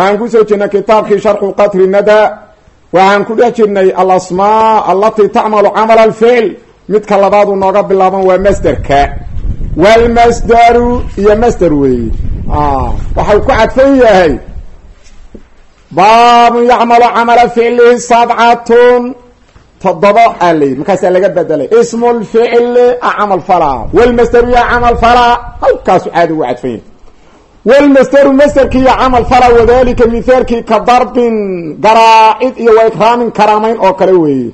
waxaan ku soo jirnay kitaabkii sharxu qatri nada. Waxaan ku dhex jirnay alasmaa allatii tacmalu camala alficl midka labaadu nooga bilaaban waa masderka walmasdaru iyo masder weeye waxau ku cadfan yahay. Baabun yacmalu camala ficlihi sabcatun. Toddoba aa layidhi markaasaa laga bedelay. Ismu lficli a camal falaa walmasderu ya camal falaa halkaasu ugu cadfan yahay wlmasderu masderkiiyo camal fala wadalika mithaalkii ka darbin garaacid iyo wa ikraamin karaamayn oo kale weeye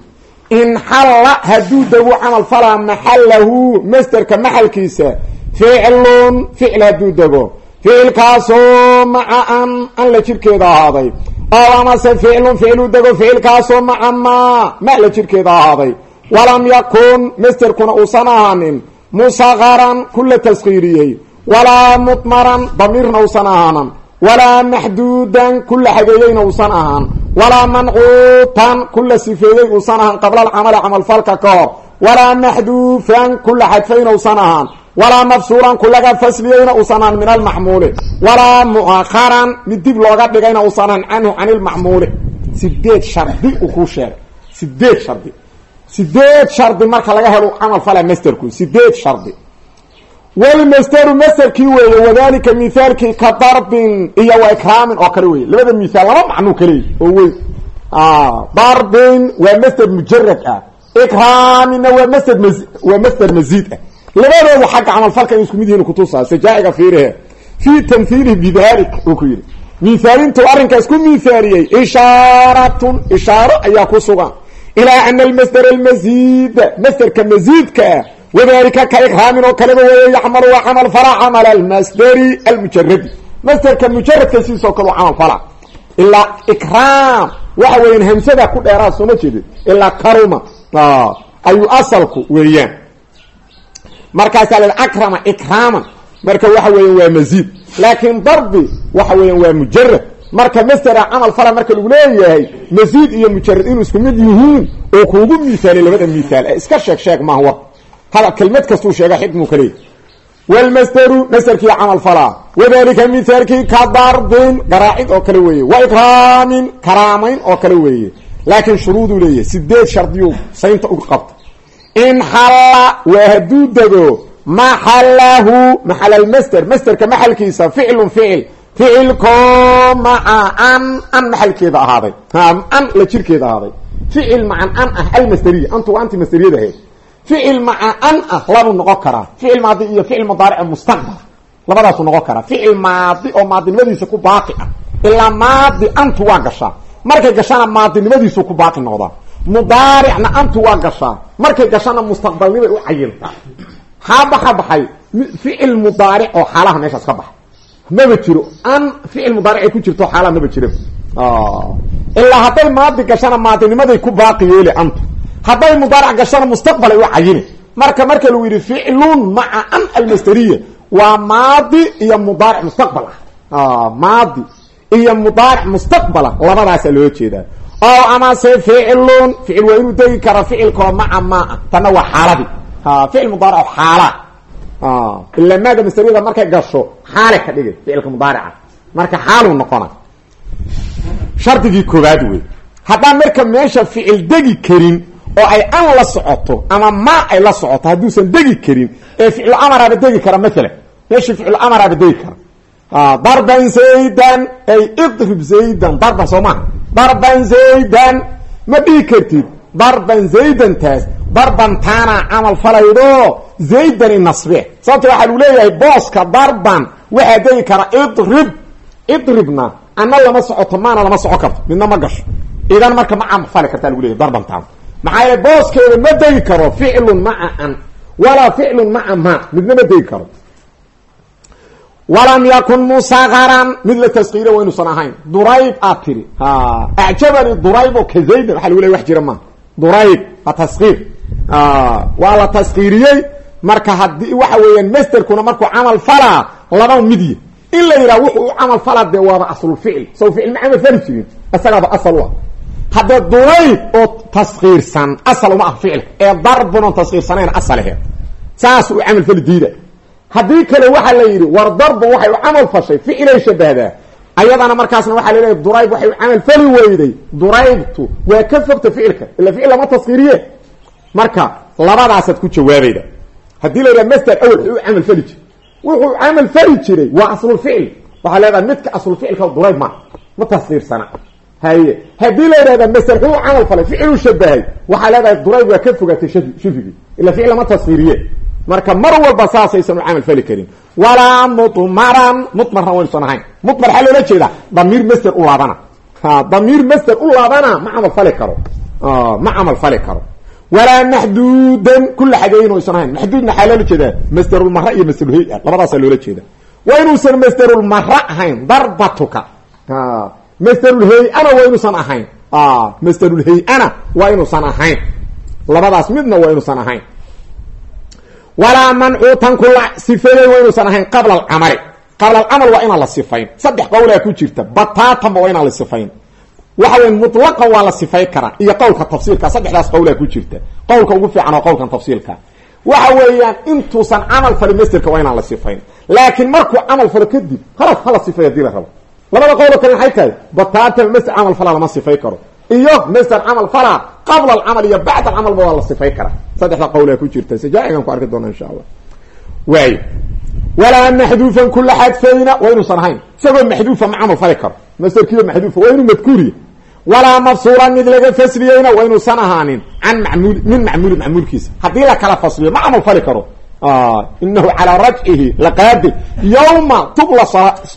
in xalla hadduu dego camal falaa maxalahu masderka maxalkiisa ficlun ficil hadduu dego ficilkaasoo maca an an la jirkeeda ahaaday oo amase ficlun ficlu dego ficilkaasoo maca maa ma la jirkeeda ahaaday walam yakun masderkuna uusan ahaanin musaqaran ku la taskiiriyey walaa mudmaran damiirna usan ahaanan. Walaa maxduudan kula xageeyeyna usan ahaan. Walaa mancuutan kula sifeeyey usan ahaan. Qabla alcamali camalfalka ka hor. Walaa maxduufan kula xadfayna usan ahaan. Walaa mafsuulan kulaga fasliyeyna usan ahaan min almaxmuuli walaa mu'akharan mid dib looga dhigayna usan ahaan canhu can ilmaxmuuli sideed shardi uu kuu sheegay. Sideed shardi. Sideed shardi marka laga helo camal fala sideed shardi wlmasderu masderkii weeye wadalika mithaalkii ka darbin iyo wa ikraamin oo kale weye labada mithaal laba macnuu kaleey oo wey darbin waa masder mujarad ah. Ikraamina waa masder m waa masder maziid ah. Labadooda xagga camalfalka ay isku mid yihiin kutusaa sajaa'iga fiirihe fii tamhiilihi bidalik uu ku yidhi. Mithaalintu arrinkaas ku mithaaliyey ishaaratun ishaaro ayaa ku sugan. Ilaa ana almasder almazida masderka maziidkaa wadalika ka ikraamin oo kaleba weeye yacmalu waa camal falaa camala almasderi almujaradi masderka mujaradka sidiisoo kale camal falaa ilaa ikraam waxa weeyaan hamsada ku dheeraa sooma jeedid ilaa karuma ayuu asalku weeyaan markaasaa la akrama ikraaman marka waxa weeyaan waa marka masdera camal fala marka lagu leeyahay maziid iyo mujarad inuu isku mid yihiin oo kuugu mihaaliy labada mithaal ee iska sheeg sheeg maaha war kelmad kastuu sheega xikmu kaleey wlmasderu masderkii camal falaa wadalika mithaalkii ka darbin garaacid oo kale weeye wa ikraamin karaamayn oo kale weeye laakiin shuruuduu leeyahy sideed shardiyuu saynta uga qabta in xalla waa hadduu dego maxalahu maxalalmasder masderka maxalkiisa ficlun ficil ficilko maca an an maxalkeeda ahaaday an la jirkeeda ahaaday ficil macan an ah almasderiya antu anti masderiyada ahayd ficil maca an ah labuu noqon karaa. Ficil maadi iyo ficil mudaaric mustaqbal. Labadaasuu noqon karaa. Ficil maadi oo maadinimadiisa ku baaqi ah. Ilaa maadi antu waa gashaa. Markay gashana maadinimadiisu ku baaqi noqdaa mudaaricna antu waa gashaa. Markay gashana mustaqbalnimay u cayiltaa. Haa baxa baxay. Ficil mudaaric oo xaalaha meeshaas ka baxa maba jiro. An ficil mudaaric ay ku jirto xaalaha maba jiro. Ilaa hadday maadi gashana maadinimaday ku baaqi yeeli hadday mudaarac gashana mustaqbalay u cayini. Marka marka lagu yidhi ficlun maca an almasderiya waa maadi iyo mudaaric mustaqbal ah. Maadi iyo mudaaric mustaqbala labadaasa loo jeedaa. Oo amase ficlun ficil waa inuu degi kara ficilkoo maca maa tanna waa xaaladii ficil mudaaric xaala ila maada masderiyada markay gasho xaale ka dhigay ficilka mudaarica. Marka xaaluu noqona shardigii koobaad wey haddaan marka meesha ficil degi karin oo ay an la socoto ama ma ay la socoto hadduusan degi karin ee ficlu amaraaba degi kara maalan meeshii ficlu amaraaba degi kara. Darban zaydan ay idrib zaydan darban soo maha. Darban zaydan ma dhihi kartid. Darban zaydan taas darban taana camal falaydo zaydani nasbe. Sababta waxaa lagu leeyahay booska darban waxaa degi kara idrib. Idribna ana lama socoto maana lama soco karto. Midna ma gasho. Idan marka ma camal fali kartaa lagu leeyahy darban taana maxaa yeele booskeeda ma degi karo ficlun maca an walaa ficlun maca ma midna ma degi karo. Walam yakun musaqaran mid la taskiira wa inuusan ahayn. Durayb aad tiri acjabani durayb oo ka zaydan waxa lagu ley wax jira maa durayb waa taskiir waa la taskiiriyey marka haddii waxa weeyaan masterkuna markuu camal falaa laba midya in la yidhaha wuxuu u camal falaa dee waaba aslulficil saw ficil ma camal jirin. Isagaaba asal u haddee durayb oo taskiirsan asal uma ah ficilka ee darbun oon taskiirsanayn asalaheed saas uu camal fali diida. Haddii kale waxaa la yidhi war darbun waxay u camal fashay ficilay shabahdaa ayadana markaasna waxaa laleeyahy durayb waxay u camal fali weyday. Duraybtu waa ka fogta ficilka ila ficil lama taskiiriye marka labadaasaad ku jawaabayda haddii la yidhaha master awel wuxuu u camal fali jiray. Wuxuu camal fali jiray waa aslulficil waxaa leedahay midka aslulficilka durayb ma ma taskiirsana haye haddii la yidhahda master wuxuu camal falay ficiluu shabahay waxaa leedahay durayb waa ka fogaatay shifigii ila ficil lama taskiiriye marka mar walba saasaysan u camal fali karin. Walaa mudmaran mudmarna waynusan ahayn. Mudmar waxaa loola jeedaa damiir master u laabana. Damiir master u laabana ma camal fali karo. Ma camal fali karo. Walaa maxduudan kula xageeyin aysan ahayn. Maxduudna waxaa loola jeedaa masterulmara iyo masterulhay-a labadaasaa loola jeeda waa inuusan masterulmara ahayn darbatuka masterulhay-ana waa inuusan ahayn. Masterulhay-ana waa inuusan ahayn. Labadaas midna waa inuusan ahayn. Walaa mancuutan kula sifeeyey waa inuusan ahayn qabla alcamali qabla alcamal waa inaan la sifayn. Saddex qowlaa ku jirta. Bataatanba waa inaan la sifayn. Waxa weya mutlaqan waa la sifay karaa. Iyo qowlka tafsiilka saddexdaas qowlaa ku jirta. Qowlka ugu fiican oo qowlkan tafsiilka. Waxa weeyaan intuusan camal falin masterka waa inaan la sifayn. Laakiin markuu camal falo kadib halas hala sifay haddii rabo labada qowlo kale maxay tahay bataatan master camal falaa lama sifay karo iyo master camal falaa qabla alcamal iyo bacd alcamalba waa la sifay karaa. Saddexda qowlaa ku jirta sajaacigan ku arki doona insha allah waay walaa maxduufan kula xadfayna waa inuusan ahayn. Isagoo maxduufa ma camal fali karo. Masterkiiba maxduufa waa inuu madkuuriya walaa mafsuulan mid laga fasliyeyna waa inuusan ahaanin can mamul min macmuuli macmuulkiisa. Haddii la kala fasliyo ma camal fali karo. Inahu calaa rajcihi laqaadir yawma tubla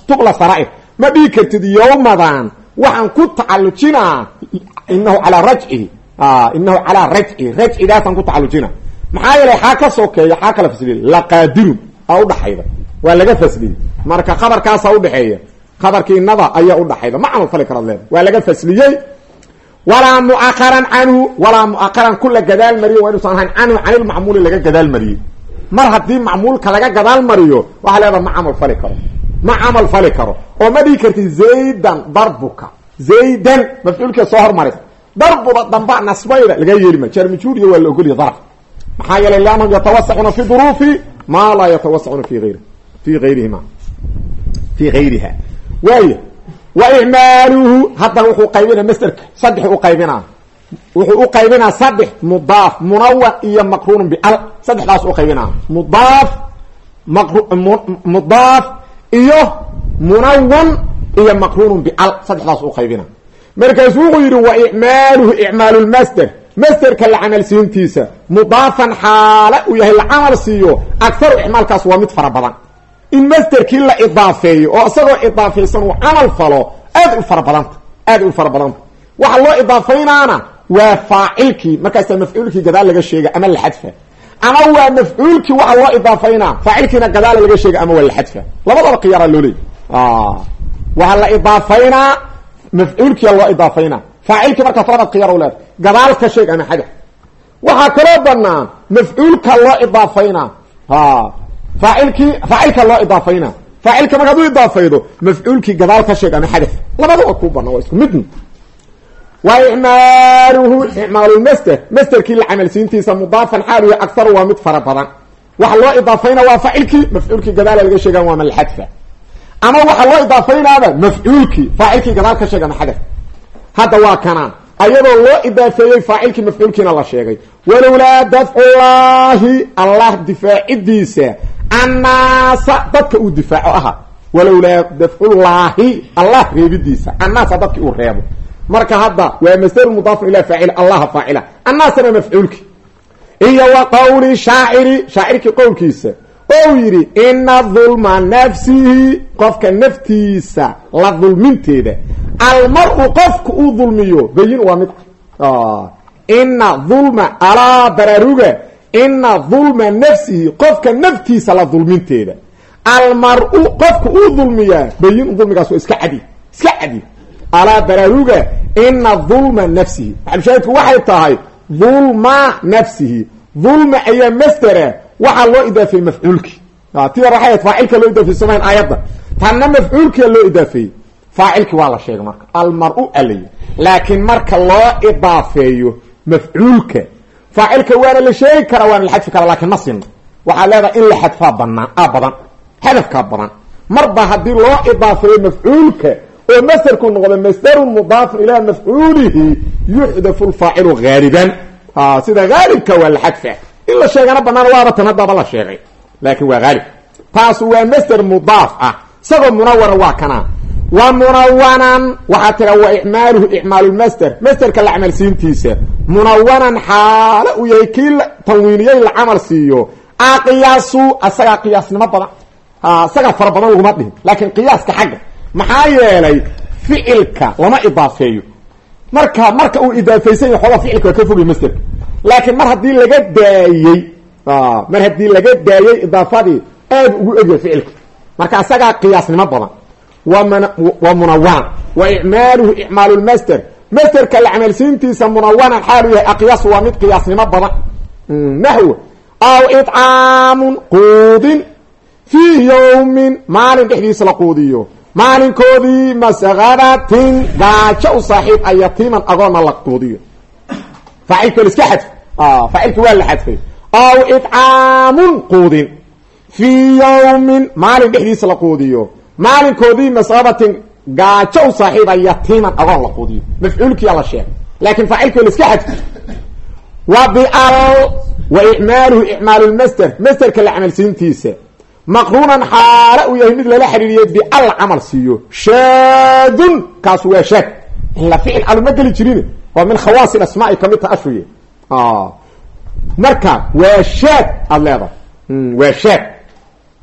tubla sara'ir ma dhigi kartid yawmadan? Waxaan ku tacalujinaa inahu calaa rajcihi inahu calaa rajcihi rajcigaasaan ku tacalujina maxaa yeelay xaa ka sokeeya xaa kala fasliyey laqaadirun. Aa udhaxayda waa laga fasliyey. Marka khabarkaasa udhaxeeya khabarkii inada ayaa udhaxayda ma camal fali karaad leeda waa laga fasliyey. Walaa muaqaran canhu. Walaa muaqaran kula gadaal mariyo. Waa inuusan ahayn canhu canilmacmuuli laga gadaal mariyey mar haddii macmuulka laga gadaal mariyo waxaa leedaha ma camal fali karo ma camal fali karo. oo ma dhigi karti zaydan darbuka. Zaydan mafcuulkeed soo hormaris darbuda damba nasbayda laga yeeli ma jarmijuuriya waa la ogolya daraf maxaa yeelay liannahum yatawasacuna fi duruufi maa laa yatawasacuna fi ayri fi ayrihima fi gayriha. Waaya wa icmaaluhu haddana wuxuu qaybinaa masterka saddex u qaybinaa. Wuxuu u qaybinaa saddex mudaaf munawan iyo maqruunun bial. Saddexdaas u qaybinaa. Mudaaf mudaaf iyo munawan iyo maqruunun bial saddexdaas u qaybinaa markaasu wuxuu yidhi wa icmaaluhu icmaalu lmaster masterka la camal siintiisa mudaafan xaale uu yahay la camal siiyo agaru icmaalkaas waa mid fara badan. In masterkii la idaafeeyo oo isagoo idaafaysan uu camal falo aad u fara badanta aad u fara badanta. Waxa loo idaafaynaana waa faacilkii markaasa mafcuulkii gadaal laga sheega ama la ama waa mafcuulkii waxa loo idaafaynaa faacilkiina gadaala laga sheega ama waa la labadaba khiyaara loo leey waxaa la idaafaynaa mafcuulkiia loo idaafaynaa faacilkii markaas labad khiyaar leeda gadaal ka sheeg ama xadaf. Waxaa kaloo banaan mafcuulka loo idaafaynaa faacilkii faacilka loo idaafayna. Faacilka markaad u idaafaydo mafcuulkii gadaal ka sheeg ama xadaf. Labadaba ku banaa waa isku midn wa icmaaluhu icmaalulmaster masterkii la camalsiintiisa mudaafan xaaluya agaru waa mid fara badan waxa loo idaafayna waa faacilkii mafcuulkii gadaala laga sheegan waa malxadfa ama waxaa loo idaafaynaaba mafcuulkii faacilkii gadaal ka sheeg ama xadaf hadda waa kanaa ayadoo loo idaafeeyey faacilkii mafcuulkiina la sheegay walowlaa dafcullaahi allah difaacidiisa annaasa dadka uu difaaco ahaa walowlaa dafcullaahi allah reebidiisa annaasa dadki uu reebo marka hadda waa masdaru mudaafun ila faacil allaha faacila. Annaasana mafcuulki. Iyo wa qowli shaaciri shaacirkii qowlkiisa. Ou yidhi ina dulma nafsihi qofka naftiisa la dulminteeda almar-u qofku uu dulmiyo bayin waa mid ina dulma alaa baraaruga ina dulma nafsihi qofka naftiisa la dulminteeda almar-u qofku uu dulmiyaa bayin dulmigaas waa iska cadi iska cadi. Alaa baraaruga ina dulma nafsihi maxalushaahidku waxay tahay dulma nafsihi dulma ayaa masdera waxaa loo idaafeeyey mafcuulki ti hor waxay ahayd faacilka loo idaafeyey somayn aayadda tanna mafcuulkia loo idaafeeyey faacilki waa la sheegay marka almar-u alayi laakiin marka loo idaafeeyo mafcuulka faacilka waana la sheegi karaa waana la xadfi karaa lakiin ma sino waxaa leedahay in la xadfaa banaan a badan hadafkaa badan marba haddii loo idaafeeyo mafcuulka oo masderku noqdo masdarun mudaafun ilaa mafcuulihi yuxdafu lfaacilu haaliban sida haalibka waa la xadfa in la sheegana banaan waaba tan haddaba la sheegay. Laakiin waa haalib taasu waa masder mudaaf ah. Isagoo munawana waa kana wa munawanan waxaa tira wa icmaaluhu icmaalulmasder masderka la camalsiintiisa munawanan xaalo uu yahay kii tanwiiniyey la camal siiyo. Aqiyaasu asagaa qiyaasnimo badan. Isagaa fara badan laguma dhihin. Laakiin qiyaaska xagga maxaa yeelay ficilka lama idaafeeyo. Marka marka uu idaafaysan yahy xoogaa ficilka waa ka fogay masderka laakiin mar haddii laga daayey mar haddii laga daayey idaafadii aad ugu egya ficilka. Marka asagaa qiyaasnimo badan. Wa munawanan wa icmaaluhu icmaalu lmasder masderka la camalsiintiisa munawanan xaalu yahay aqyaasu waa mid qiyaasnimo badan. Naxw aw icaamun quudin fii yawmin maalin dhexdiisa la quudiyo maalinkoodii masqadatin gaajo u saaxiib a yatiiman agoonna la quudiyo faacilka iska xadf faacilka waa la aw icaamun quudin. Fii yawmin maalin dhexdiisa la quudiyo. Maalinkoodii masqadatin gaajo u saaxiiba yatiiman agoon la quudiyo. Mafcuulkiyaa la sheegay. Laakiin faacilka iska xadfay. Wa bial wa icmaaluhu icmaalu lmasder masderka la camalsiintiisa maqruunan xaale uu yahay mid lala xiriiriyey bial camal siiyo shaadun kaasu waa shaad ila ficil aluma geli jirin waa min khawaas asmaai ka mid ta ashuye marka waa shaad aada leedahay waa shaad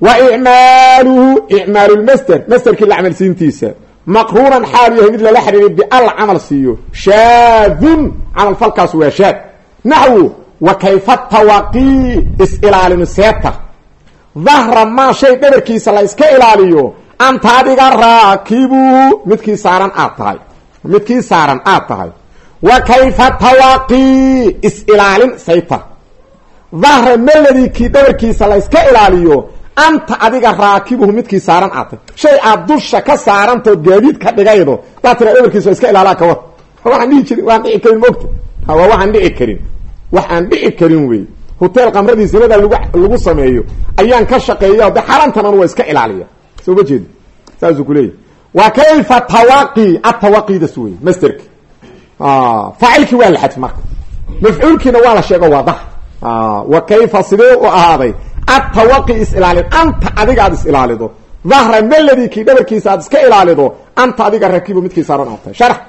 wa icmaaluhu icmaalu lmasder masderkii la camalsiintiisa maqruunan xaalu yahay mid lala xiriiriyey bial camal siiyo shaadun dahra maa shay dhabarkiisa la iska ilaaliyo. Anta adiga raakibu midkii saaran aad tahay. Midkii saaran aad tahay. Wa kayfa tawaqii is-ilaalin sayta. Dahra meladii kii dhabarkiisa la iska ilaaliyo. Anta adiga raakibuhu midkii saaran aad tahay. Shay aad dusha ka saarantaoo gaadiid ka dhigaydo daa tira dhabarkiisa iska ilaalaa kawar waxaan dhihi jirin waan dhici karin mogta waa waxaan dhici karin. Wax aan dhici karin wey hotel qamradii sinada lagu sameeyo ayaan ka shaqeeya de xarantanan waa iska ilaaliya. Soo ma jeedi saasuu kuleeyahy wa kayfa tawaqi atawaqidas wey masterki faacilkii waa la xadf marka. Mafcuulkiina waa la sheego waa dah wa kayfa sidee u ahaaday? Atawaqi is-ilaalin anta adiga aad is-ilaalido dahra meladii kii dhabarkiisa aad iska ilaalido anta adiga rakibo midkii saaran aad tahay. Sharax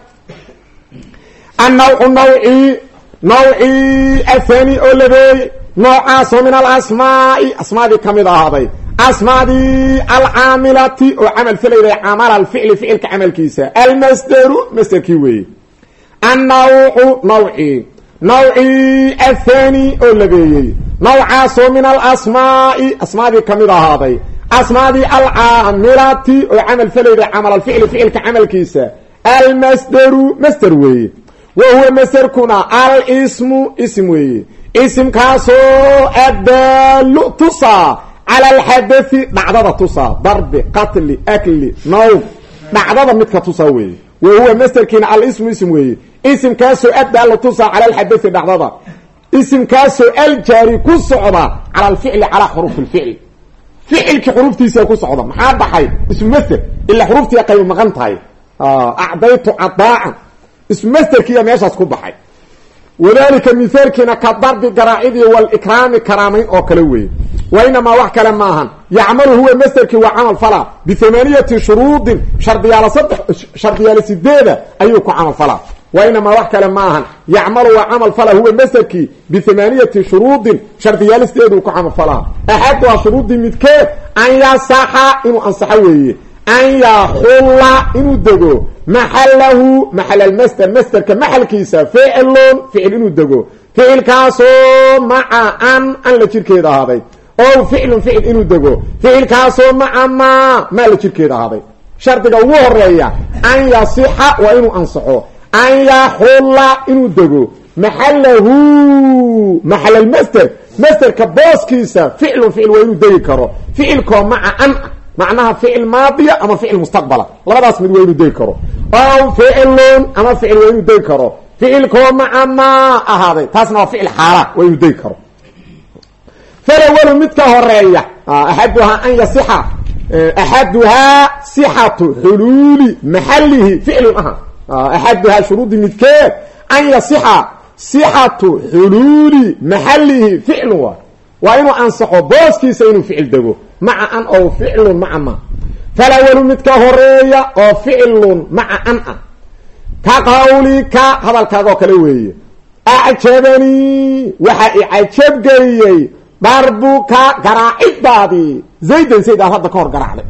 nawcii athani oo labeeyey noocaasoo min alasmaai asmaadii ka mid ahaaday. Asmaadii alcaamilati oo camal falayday camal alficli ficilka camalkiisa. Almasderu masderkii weeye. Annawcu nawcii nawcii athani oo labeeyey. Nawcaasoo min alasmaai asmaadii ka mid ahaaday. Asmaadii alcaamilati oo camal falayday camal alficli ficilka camalkiisa. Almasderu masder weeye wa huwa masderkuna alsmu ism weeye isimkaasoo addaalu tusaa cala alxadai dhacdada tusaa darbi qatli akli nawm dhacdada midka tusaa weeye wa huwa masderkiina alismu ism weeye isimkaasoo addaalu tusaa cala alxadai dhacdada isimkaasoo aljaari ku socda cala alficli calaa xuruuf lficli ficilkii xuruftiisa ku socda maxaa baxay ismu masder ilaa xuruftii qayb maqan tahay acdaytu ismu masderkiiya meeshaas ku baxay. Wadalika mithaalkiina ka darbi garaacidii walikraami karaamayn oo kale weeye wa inamaa wax kale maahan yacmalu huwa masderkii waa camal falaa. Bihamaniyati shuruudin shardiyaalo saddex shardiyaalo sideeda ayuu ku camal falaa. Wa inamaa wax kale maahan yacmalu waa camal falaa huwa masderkii bihamaniyati shuruudin shardiyaalo sideeduu ku camal falaa. Axaduhaa shuruudii midkeed. An yasaxa inuu ansaxo weeye. An yaxulla inuu dego maxalahu maxal almasder masderka maxalkiisa ficilun ficil inuu dego ficilkaasoo maca an an la jirkeeda ahaaday o ficlun ficil inuu dego ficilkaasoo maca maa maa la jirkeeda ahaaday shardiga ugu horreeya an yasixa waa inuu ansaxo an yaxulla inuu dego maxalahu maxalalmaster masterka booskiisa ficlun ficil waa inuu degi karo ficilkoo maca an macnaha ficil maadiya ama ficil mustaqbala. Labadaas mid waa inuu degi karo. Ow ficilun ama ficil waa inuu degi karo. Ficilkoo maca maa ahaaday. Taasna waa ficil xaala waa inuu degi karo. Falawalu midka horreeya axaduhaa an yasixa axaduhaa sixatu xuluuli maxalihi ficlun aha. Axaduhaa shuruudi midkeed an yasixa sixatu xuluuli maxalihi ficlun waa inuu ansaxo booskiisa inuu ficil dego. Maca an oo ficlun maca ma. Falawalu midka horreeya oo ficlun maca an ah. Ka qawlika hadalkaaga oo kale weeye. Acjabanii waxaa i cajabgeliyey darbuka garaacidaadii zaydan zayd aad hadda ka hor garaacday.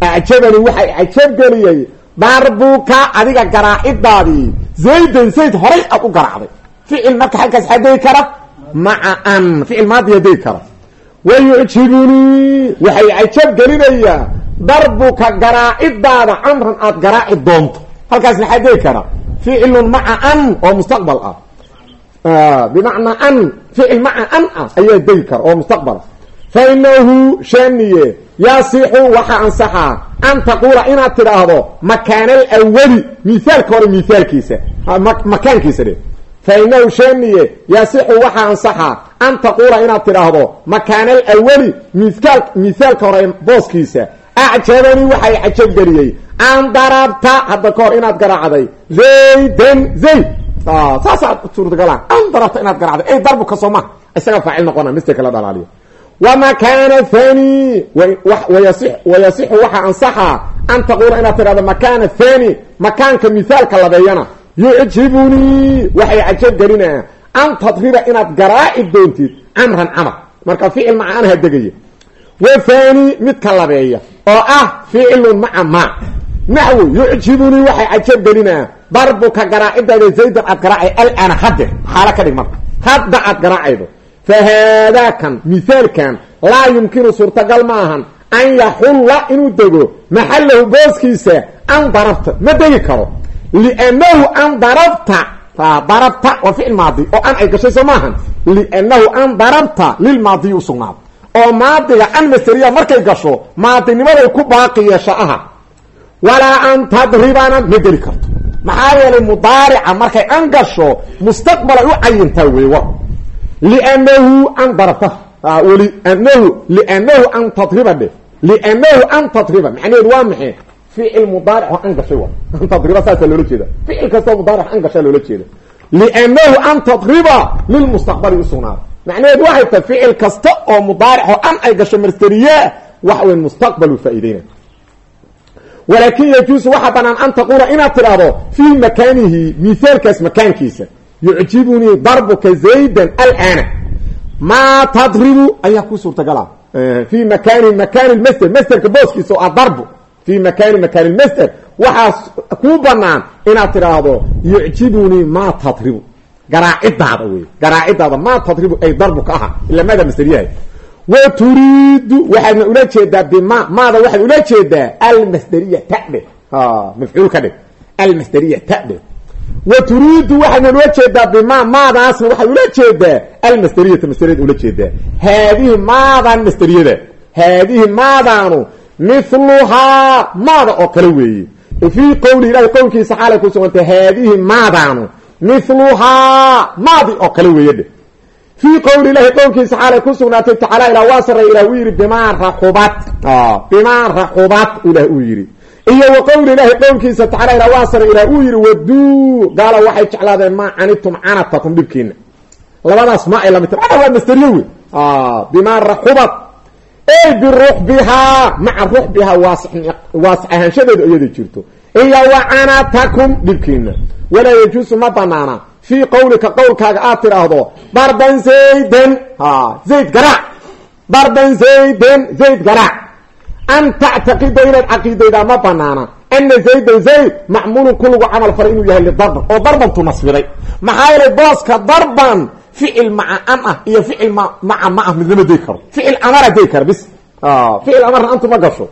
Acjabanii waxaa i cajabgeliyey darbuka adiga garaacidaadii zaydan zayd horay aad u garaacday. Ficil marka halkaas degi kara maca an ficil maadiya degi kara. Wa yucjibunii waxay cajab gelinayaa darbuka garaacidaada camran aad garaaci doonto. Halkaas maxaa degi kara? Ficilun maca an oo mustaqbal ah. Bimacnaa an ficil maca an ah ayaa degi kara oo mustaqbala fa inahu shaniye yaasixu waxaa ansaxaa an taquula inaad tidhaahdo makaana alawali mithaalka hore mithaalkiisa makaankiisa dhe fa inahu shaniye yaasixu waxaa ansaxaa an taquula inaad tidhaahdo makaana alawali mikaal mithaalka hore booskiisa acjabanii waxay cajabgeliyey an darabta hadda ka hor inaad garaacday zaydan zayd saasaad suurtagalaan an darabta inaad garaacday ay darbuka soo maha isaga faacil noqona misterka la dhalaaliyo wamakaana thani wayasixu waxaa ansaxaa an taquula inaad tidhahdo makaana thani makaanka mithaalka labeeyana yucjibunii waxay cajab gelinaa an tadriba inaad garaaci doontid camran camar marka ficil maca anha degaya wa thani midka labeeya oo ah ficilun maca ma naxwu yucjibunii waxay cajab gelinaa darbuka garaacidaada zaydan aad garaacay alana hadde xaalo ka dhig marka hadda aad garaacaydo fa haadaakan mithaalkan laa yumkinu suurtagal ma ahan an yaxulla inuu dego maxalahu booskiisa an darabta ma degi karo liannahu an darabta darabta waa ficil maadi oo an ay gashay soo maahan liannahu an darabta lilmaadiyi usugnaado oo maadiga an masteriya markay gasho maadinimaday ku baaqi yeesha aha walaa an tadribana ma geli karto maxaa yeelay mudaarica markay an gasho mustaqbal ay u cayintaa wey war liannahu an darabta linahu liannahu an tadriba dhe liannahu an tadriba macnaheedu waa maxay ficil mudaaric oo an gashay wa an tadriba saasaa loola jeeda ficil kastoo mudaaric an gashaa loola jeeda liannahu an tadriba lilmustaqbali usugnaada macnaheedu waxay tahay ficil kasta oo mudaaric oo an ay gasho marsteriyaa wax weyn mustaqbalu faa'iideyna walaakin yajuusu waxaa banaan an taquula inaad tidhaahdo fii makaanihi mithaalkaas makaankiisa yucjibunii darbuka zaydan alana maa tadribu ayaa ku suurtagala fii makaani makaani lmaster masterka booskiisa oo ah darbu fii makaani makaani lmaster waxaa kuu banaan inaad tidhaahdo yucjibunii maa tadribu. Garaacidaada wey garaacidaada maa tadribu ay darbu ka aha ila maada masteryahay wa turiidu waxaadna ula jeedaa bima maada waxaad ula jeedaa almasderiya tadhe mafcuul ka dhig. Almasderiya tadhe wa turiidu waxaadna ula jeedaa bima maadaasna waxaad ula jeedaa almasderiyata masderiyada ula jeedaa. Haadihi maadan masderiyada haadihi maadaanu mithluhaa maada oo kale weeye fii qowli ilahi qowlkiisa xaalay ku sugantay haadihi maadaanu mithluhaa maadi oo kale weeye dheh fii qowli ilahi qowlkiisa xaalay ku sugnaatay tacaala ilah waa saray ilah uu yidhi bimaa raxubat bimaa raxubat ilah uu yidhi. Iyo wa qowli ilaahi qowlkiisa tacala ilah waa saray ilah uu yidhi waduu gaala waxay jeclaadeen maa canitum canatakum dhibkiina labadaas ma ay la mid tahay. Waa ey biruxbihaa maca ruxbihaa waasix ahaanshadeedu iyada jirto. Iyo wa canatakum dhibkiina walaa yajuusu ma banaana. Fii qowlika qowlkaaga aad tidhaahdo darban zaydan zayd garaac darban zaydan zayd garaac an tactaqida inaad caqiidaydaa ma banaana. Ana zaydan zayd macmuulun ku lagu camal faray inuu yahay lidarban oo darbantu nasbiday. Maxaa yeelay booska darban ficil maca am ah iyo ficil ma maca ma ah midnama degi karo ficil amara degi kara bis ficil amarna antu ma gasho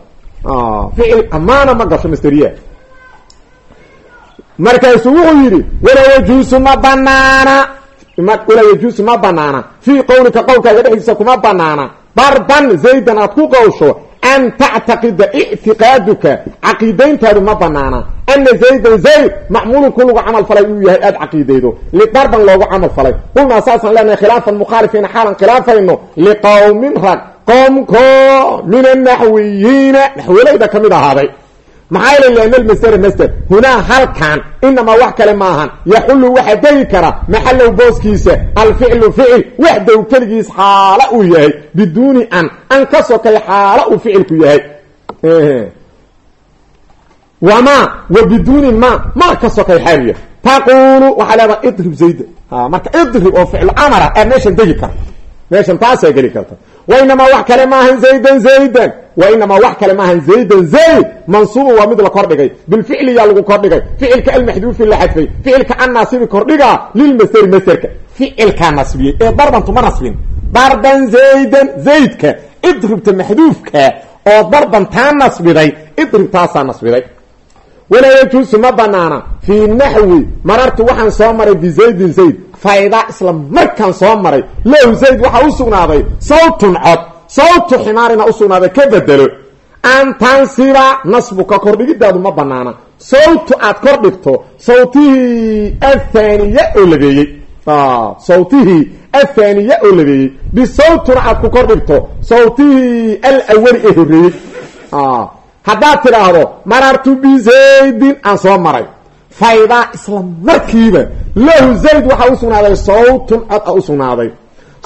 ficil amaana ma gasho masteriya markaasuu wuxuu yidhi walaa yajuusu ma banaana walaa yajuusu ma banaana fii qowlika qowlkaaga dhexdiisa kuma banaana darban zaydan aad ku qowsho an tactaqida ictiqaaduka caqiidayntaadu ma banaana ana zaydan zayd macmuulun ku lagu camal falay uu yahay aada caqiidaydo lidarban loogu camal falay qulnaa saasaan leenahay khilaafan mukhaalifiina xaalan khilaafayno liqowmin rag qoomko min anaxwiyiina naxwelayda ka mid ahaaday maxaa ila liana almasdera masder hunaa halkan inamaa wax kale maahan yaxullu waxaa degi kara maxallow booskiisa alficlu ficil waxdow keligiis xaalo uu yahay biduuni an an ka sokay xaalo uu ficilku yahay. Wama wa biduuni ma ma ka sokay xaalu yahay. Taqulu waxaa idrib zayda marka idrib oo ficlu amara ee meeshan degi karta meeshan taasaa geli karta wainamaa wax kale maahan zaydan zaydan wainamaa wax kale maahan zaydan zayd mansuubun waa mid la kordhigay bilficli yaa lagu kordhigay ficilka almaxduufi la xadfay ficilka annaasibi kordhigaa lilmasderi masderka ficilkaa nasbiyey ee darbantu ma nasbin darban zaydan zaydka idribta maxduufka oo darban taa nasbiday idrib taasaa nasbiday walaa yajuusu ma banaana fii naxwi marartu waxaan soo maray bizaydin zayd faydaa isla markaan soo maray. Lahu zayd waxaa u sugnaaday. Sawtun cod. Sawtu ximaarina usugnaaday ka bedelo. An tansiba nasbuka kordhigidaadu ma banaana sawtu aad kor dhigto sawtihii athaniya oo labeeyey sawtihii athaniya oo labeeyey bisawtuna aad ku kor dhigto sawtihii alawali ee horreeyey. Haddaad tidhaahdo marartu bizaydin aan soo maray faydaa isla markiiba. Lahu zayd waxaa u sugnaaday sawtun cod a u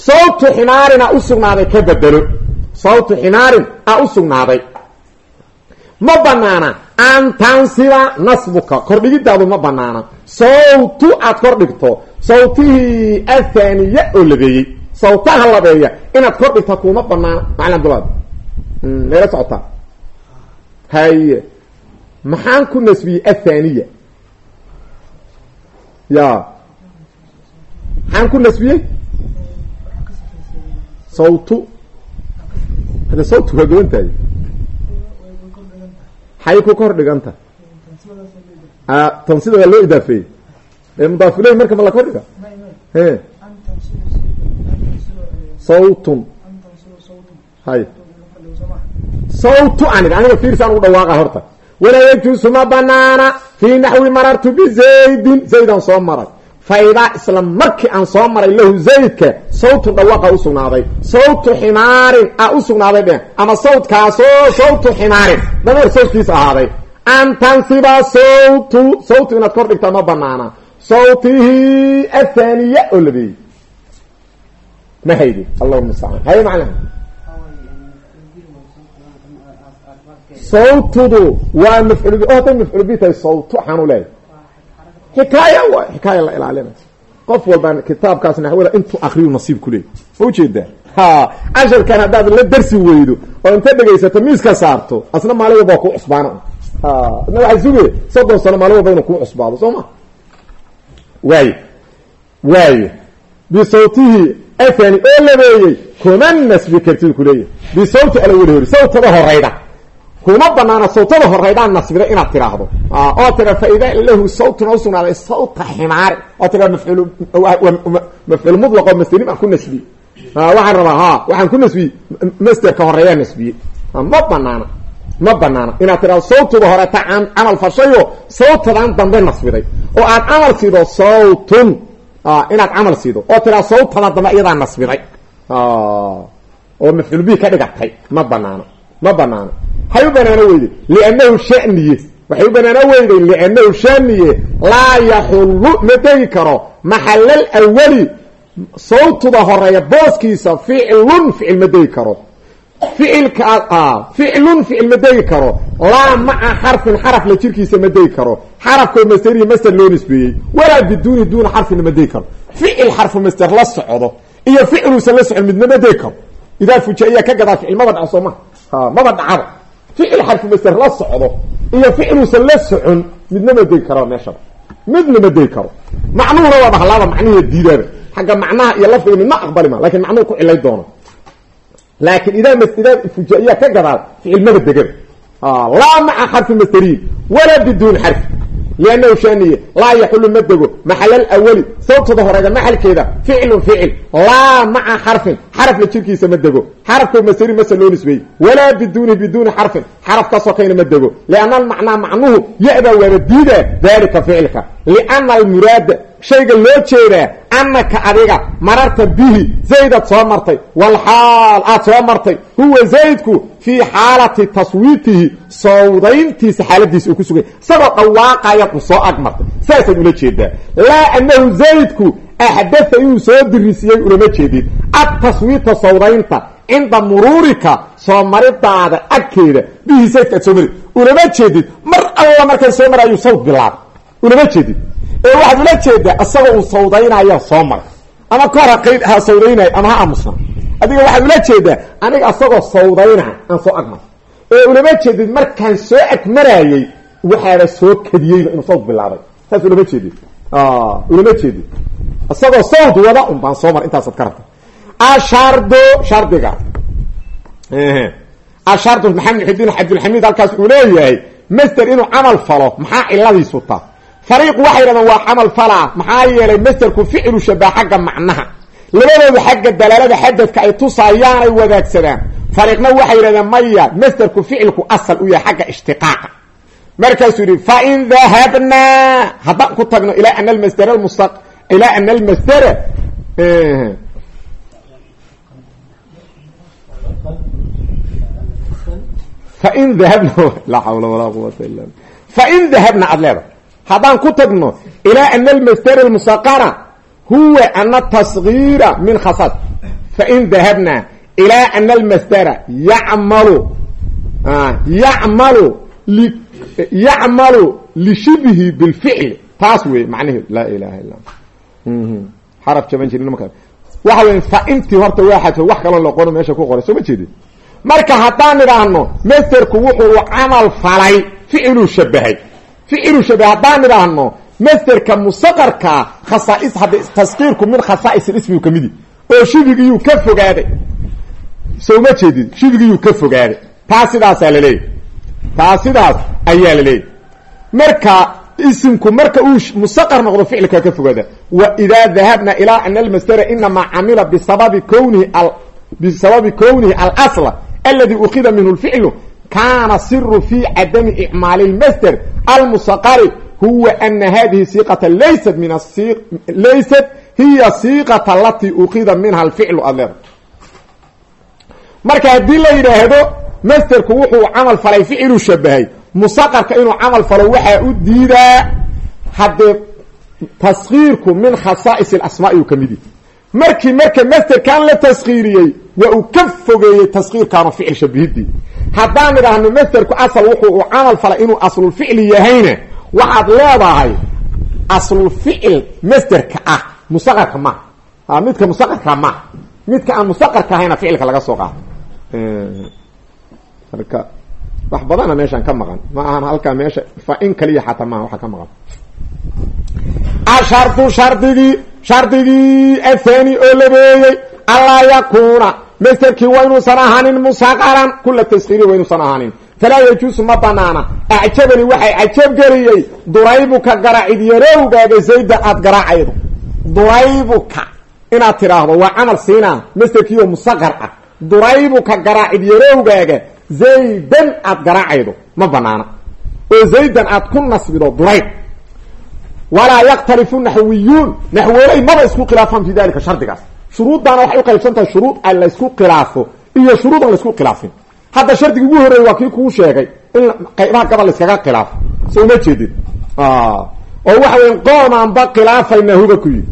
sawtu ximaarin a u sugnaaday ka bedelo. Sawtu ximaarin a u sugnaaday. Ma banaana an tansiba nasbuka kordhigidaadu ma banaana. Sawtu aad kor dhigto sawtihii athaniya oo labeeyey. Sawtaha labeeya inaad kor dhigta kuma banaana. Macalin abdulaad meela socotaa haye maxaan ku nasbiyey athaniya ya. Maxaan ku nasbiyey sawtu. Hade sawtu waa goban tahay xay ku kor dhiganta. Tansida waa loo idaafeeyey ee mudaafiley marka ma la kor dhiga? E sawtun. hay. Sawtu anig aniga fiirsaan ugu dhawaaqa horta walaa yajuusu ma banaana fii naxwi marartu bizaydin zaydaan soo maray. Faydaa isla markii aan soo maray lahu zaydka sawtun dhawaaqa u sugnaaday. Sawtu ximaarin a u sugnaaday dheh. Ama sawtkaasoo sawtu ximaarin. Dameer sawtkiis ahaaday. An tansiba sawtu sawtu inaad kor dhigtaa ma banaana. Sawtihii athaniya oo labeeyey ma haydi. Allahuma sawtudu waa mafcul o hadday mafcul bi tahay sawtu waxaan u leeyahy xikaaya waay xikaaya la ilaalina qof walbaan kitaabkaas naxwada intuu akriyu nasiib ku leeyay ma u jeedaa ha casharkan haddaad la darsi weydo oo inta dhegaysato miiska saarto asna maalin walba kuu cusbaana. Ha adna waxaa suge soddon sano maalin walba inuu kuu cusbaado soo ma? Waayo waayo bisawtihi athani oo labeeyey kuma nasbi kartid kuleeyahy bisawti horayda kuma banaana sawtada horeydaan nasbida inaad tiraahdo oo tira faida lahu sawtun u sugnaaday sawta ximaari. Oo tira mafcuul mafcuul mutlaqo masderi baan ku nasbiyey waxaan rabaa ha waxaan ku nasbiyey masderka horeeyaa nasbiyey ma banaana ma banaana. Inaad tiraahdo sawtuda horeeta camal fashayo sawtadan dambe nasbiday. Oo aad camal siido sawtun. Inaad camal siido. Oo tiraa sawtada dambe iyadaa nasbiday. Oo mafcuul bi ka dhigatay. Ma banaana ma banaano waxay u banaano weyday liannahu shaniye. Waxay u banaano weyday liannahu shaniye. Laa yaxullu ma degi karo. Maxalal awali sawtuda horreeya booskiisa ficlun ficil ma degi karo. Ficilka ficlun ficil ma degi karo. Laa maca xarfin xaraf la jirkiisa ma degi karo. Xarafkoo masderihi masder loo nisbeeyey. Walaa biduuni duuna xarfina ma degi karo. Ficil xarfu masder la socdo. Iyo ficluusan la socon midna ma degi karo. Idaa ka gadaa ficil maba soo maha maba ficil xarfu masder la socdo iyo ficluusan la socon midna ma degi karo meeshaba midna ma degi karo. Macnuhuna waa bahlaaba macnihi diidaaba xagga macnaha iyo lafdiga midna aqbali ma laakiin macnuhu ku cilay doono. Laakin idaa idaa fujaiya ka gadaal ficilmada degada laa maca xarfi masteriyin walaa biduuni xarfi liannahu shaniye laa yaxulu ma dego. Maxal alawali sababtooda horeega maxalkeeda ficlun ficil laa maca xarfin. Xarafna jirkiisa ma dego. Xarafka maseri mase loo nisbeeyey walaa biduuni biduuni xarfin. Xaraf ka sokayna ma dego. Lianna almacnaa macnuhu ya-daa waaba diidaa daalika ficilka liana almuraada shayga loo jeedaa annaka adiga mararta bihi zaydad soo martay. Walxaal aad soo martay. Huwa zaydku fii xaalati taswiitihi sawdayntiisa xaaladiisa uu ku sugay. Isagoo dhawaaqayaad u soo ag martay saasaad ula jeedaa. Laa annahu zaydku axdatha inuu soo dirisiyey ulama jeedid. Adtaswiita sawdaynta cinda muruurika soo maridaada agkeeda bihi zaydka aad soo marid. Ulama jeedid mar alla markay soo mara ayuu sawd bilaabay. Ulama jeedid ee waxaad ula jeedaa isagoo uu sawdaynaya soo maray ama hora qayd ha sawdaynayo ama ha aamusna adiga waxaad ula jeedaa aniga isagoo sawdaynaa aan soo agmar ee ulama jeedid markaan soo agmaraayey waxaaba soo kadiyeyba inuu sawd bilaabay. Saas ulama jeedid. Ulama jeedid. Isagoo sawd wada un baan soo mar intaasaad ka rabta ashardo shardiga. Ashardu maxamed xudiin cabdulxamiid halkaas uu leeyahay master inuu camal falo maxaa ciladiisu ta fariiqu waxay yidhahdeen waa camal falaa maxaa yeelay masterku ficilu shabaa xagga macnaha. Labadooda xagga dalaalada xadadka ay tusaayaanay wadaagsadaan. Fariiqna waxay yidhahdeen maya masterku ficilku asal u yahay xagga ishtiqaaqa markaasuu yidhi fain dahabnaa haddaan ku tagno ilaa ana almasdar mus ilaa ana almasdara. Fain dahabna laa xawla walaa quwata illa fain haddaan ku tagno ilaa ana almasdar almusaqara huwa ana tasgiira min khasas fain dahabna ilaa ana almasdara yacmalu yacmalu li yacmalu lishibhi bilficli taas wey macnaheedu laa ilaha illa xaraf jaban jirin marka waxa wey faintii horta waa xadfo wax kaloo loqono meesha ku qoray soo ma jeedin marka haddaan idhaahno masterku wuxuu camal falay ficiluu shabahay ficilu shabahay haddaan idhaahno masterka musaqarkaa khasaais hadda taskiirku min khasaais ismigu ka midi oo shibigiyuu ka fogaaday soo ma jeedin shibigiyuu ka fogaaday taa sidaasaa laleeyahy taa sidaas ayaa laleeyahy marka isimku marka uu musaqar noqdo ficilka ka fogaada wa idaa dahabna ilaa ana almasdara inamaa camila bisababi kownihi bisababi kownihi alasla aladi ukida minhu lficlu kaana siru fi cadami icmaali lmasder almusaqari huwa ana hadihi siiqata laysat min laysat hiya siiqata alatii ukida minha alficlu adleeda marka haddii la yidhaahdo masderku wuxuu camal falay ficiluu shabahay musaqarka inuu camal falo waxaa u diidaa haddee taskiirku min khasaa'is alasmaa uu ka mid yahy markii marka masderkan la taskiiriyey waa uu ka fogeeyey taskiirkaanu ficil shabihidii haddaan idhaahno masderku asal wuxuu u camal falay inuu aslulficli yahayna waxaad leedahay aslulficil masderka ah musaqarka maha midka musaqarka maha midka aan musaqarka ahayna ficilka laga soo qaado marka wax badana meeshaan ka maqan. Ma ahan halkaa meesha fa in kaliya xataa maaha waxa ka maqan. Ashardu shardigii shardigii athani oo labeeyey allaa yakuuna masterkii waa inuusan ahaanin musaqaran kula taskiiri waa inuusan ahaanin falaa yajuusu ma banaana. Acjabani waxay cajab geliyey. Duraybuka garaacid yarowgaaga zayda aada garaacaydo. Duraybuka inaad tidhaahdo waa camal siinaa masterkii oo musaqar ah. Duraybuka garaacid yarowgaaga zaydan aada garaacaydo. Ma banaana. Oo zaydan aad ku nasbido durayb walaa yaktalifu naxwiyuun. Naxwooley maba isku khilaafaan fi dalika shardigaas. Shuruuddaana waxay uqaybsan tahay shuruud aan laysku khilaafo iyo shuruud aan laysku khilaafin. Hadda shardiga ugu horreeyey waa kii kuu sheegay in qaybaha gabal layskaga khilaafo. Soo uma jeedid oo waxa weya qoomaanba khilaafayna huba ku yidhi.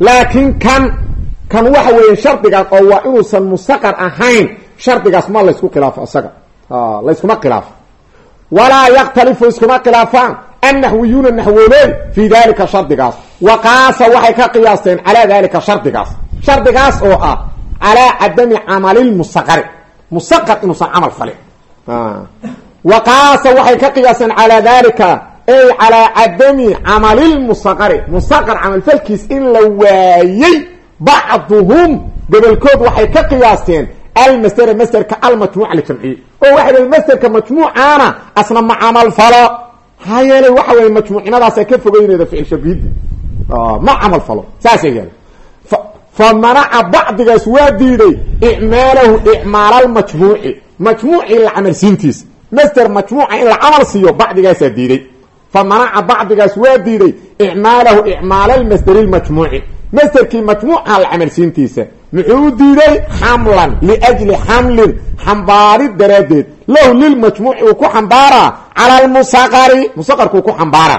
Laakiin kan kan waxa weeye shardigaas oo waa inuusan musaqar ahayn shardigaas ma laysku khilaafo isaga layskuma khilaafo. Walaa yaktalifu iskuma khilaafaan annaxwiyuuna naxwooley fii dalika shardigaas. Wa qaasa waxay ka qiyaasteen calaa dalika shardigaas. Shardigaas oo ah calaa cadami camalilmusaqari musaqar inuusan camal falin wa qaasa waxay ka qiyaasteen calaa dalika ay calaa cadami camalilmusaqari musaqar camalfalkiis in la waayey bacduhum. Gobolkood waxay ka qiyaasteen almasdera masderka almajmuuca la jamciyey oo waxay masderka majmuucaana asna ma camal falo maxaa yeelay waxa weye majmuucinadaasa ka fogeynayda ficil shabihidda ma camal falo saasay yeele fa manaca bacdigaas waa diiday icmaalahu icmaalalmajmuuci majmuucii la camalsiintiisa masder majmuuca in la camal siiyo bacdigaasaa diiday. Fa manaca bacdigaas waa diiday icmaalahu icmaalalmasderi lmajmuuci masderkii majmuuca la camalsiintiisa muxuu u diiday? Xamlan. Liajli xamlin. Xambaarid daraaddeed. Lahu lilmajmuuci uu ku xambaaraa cala almusaqari musaqarkuu ku xambaara.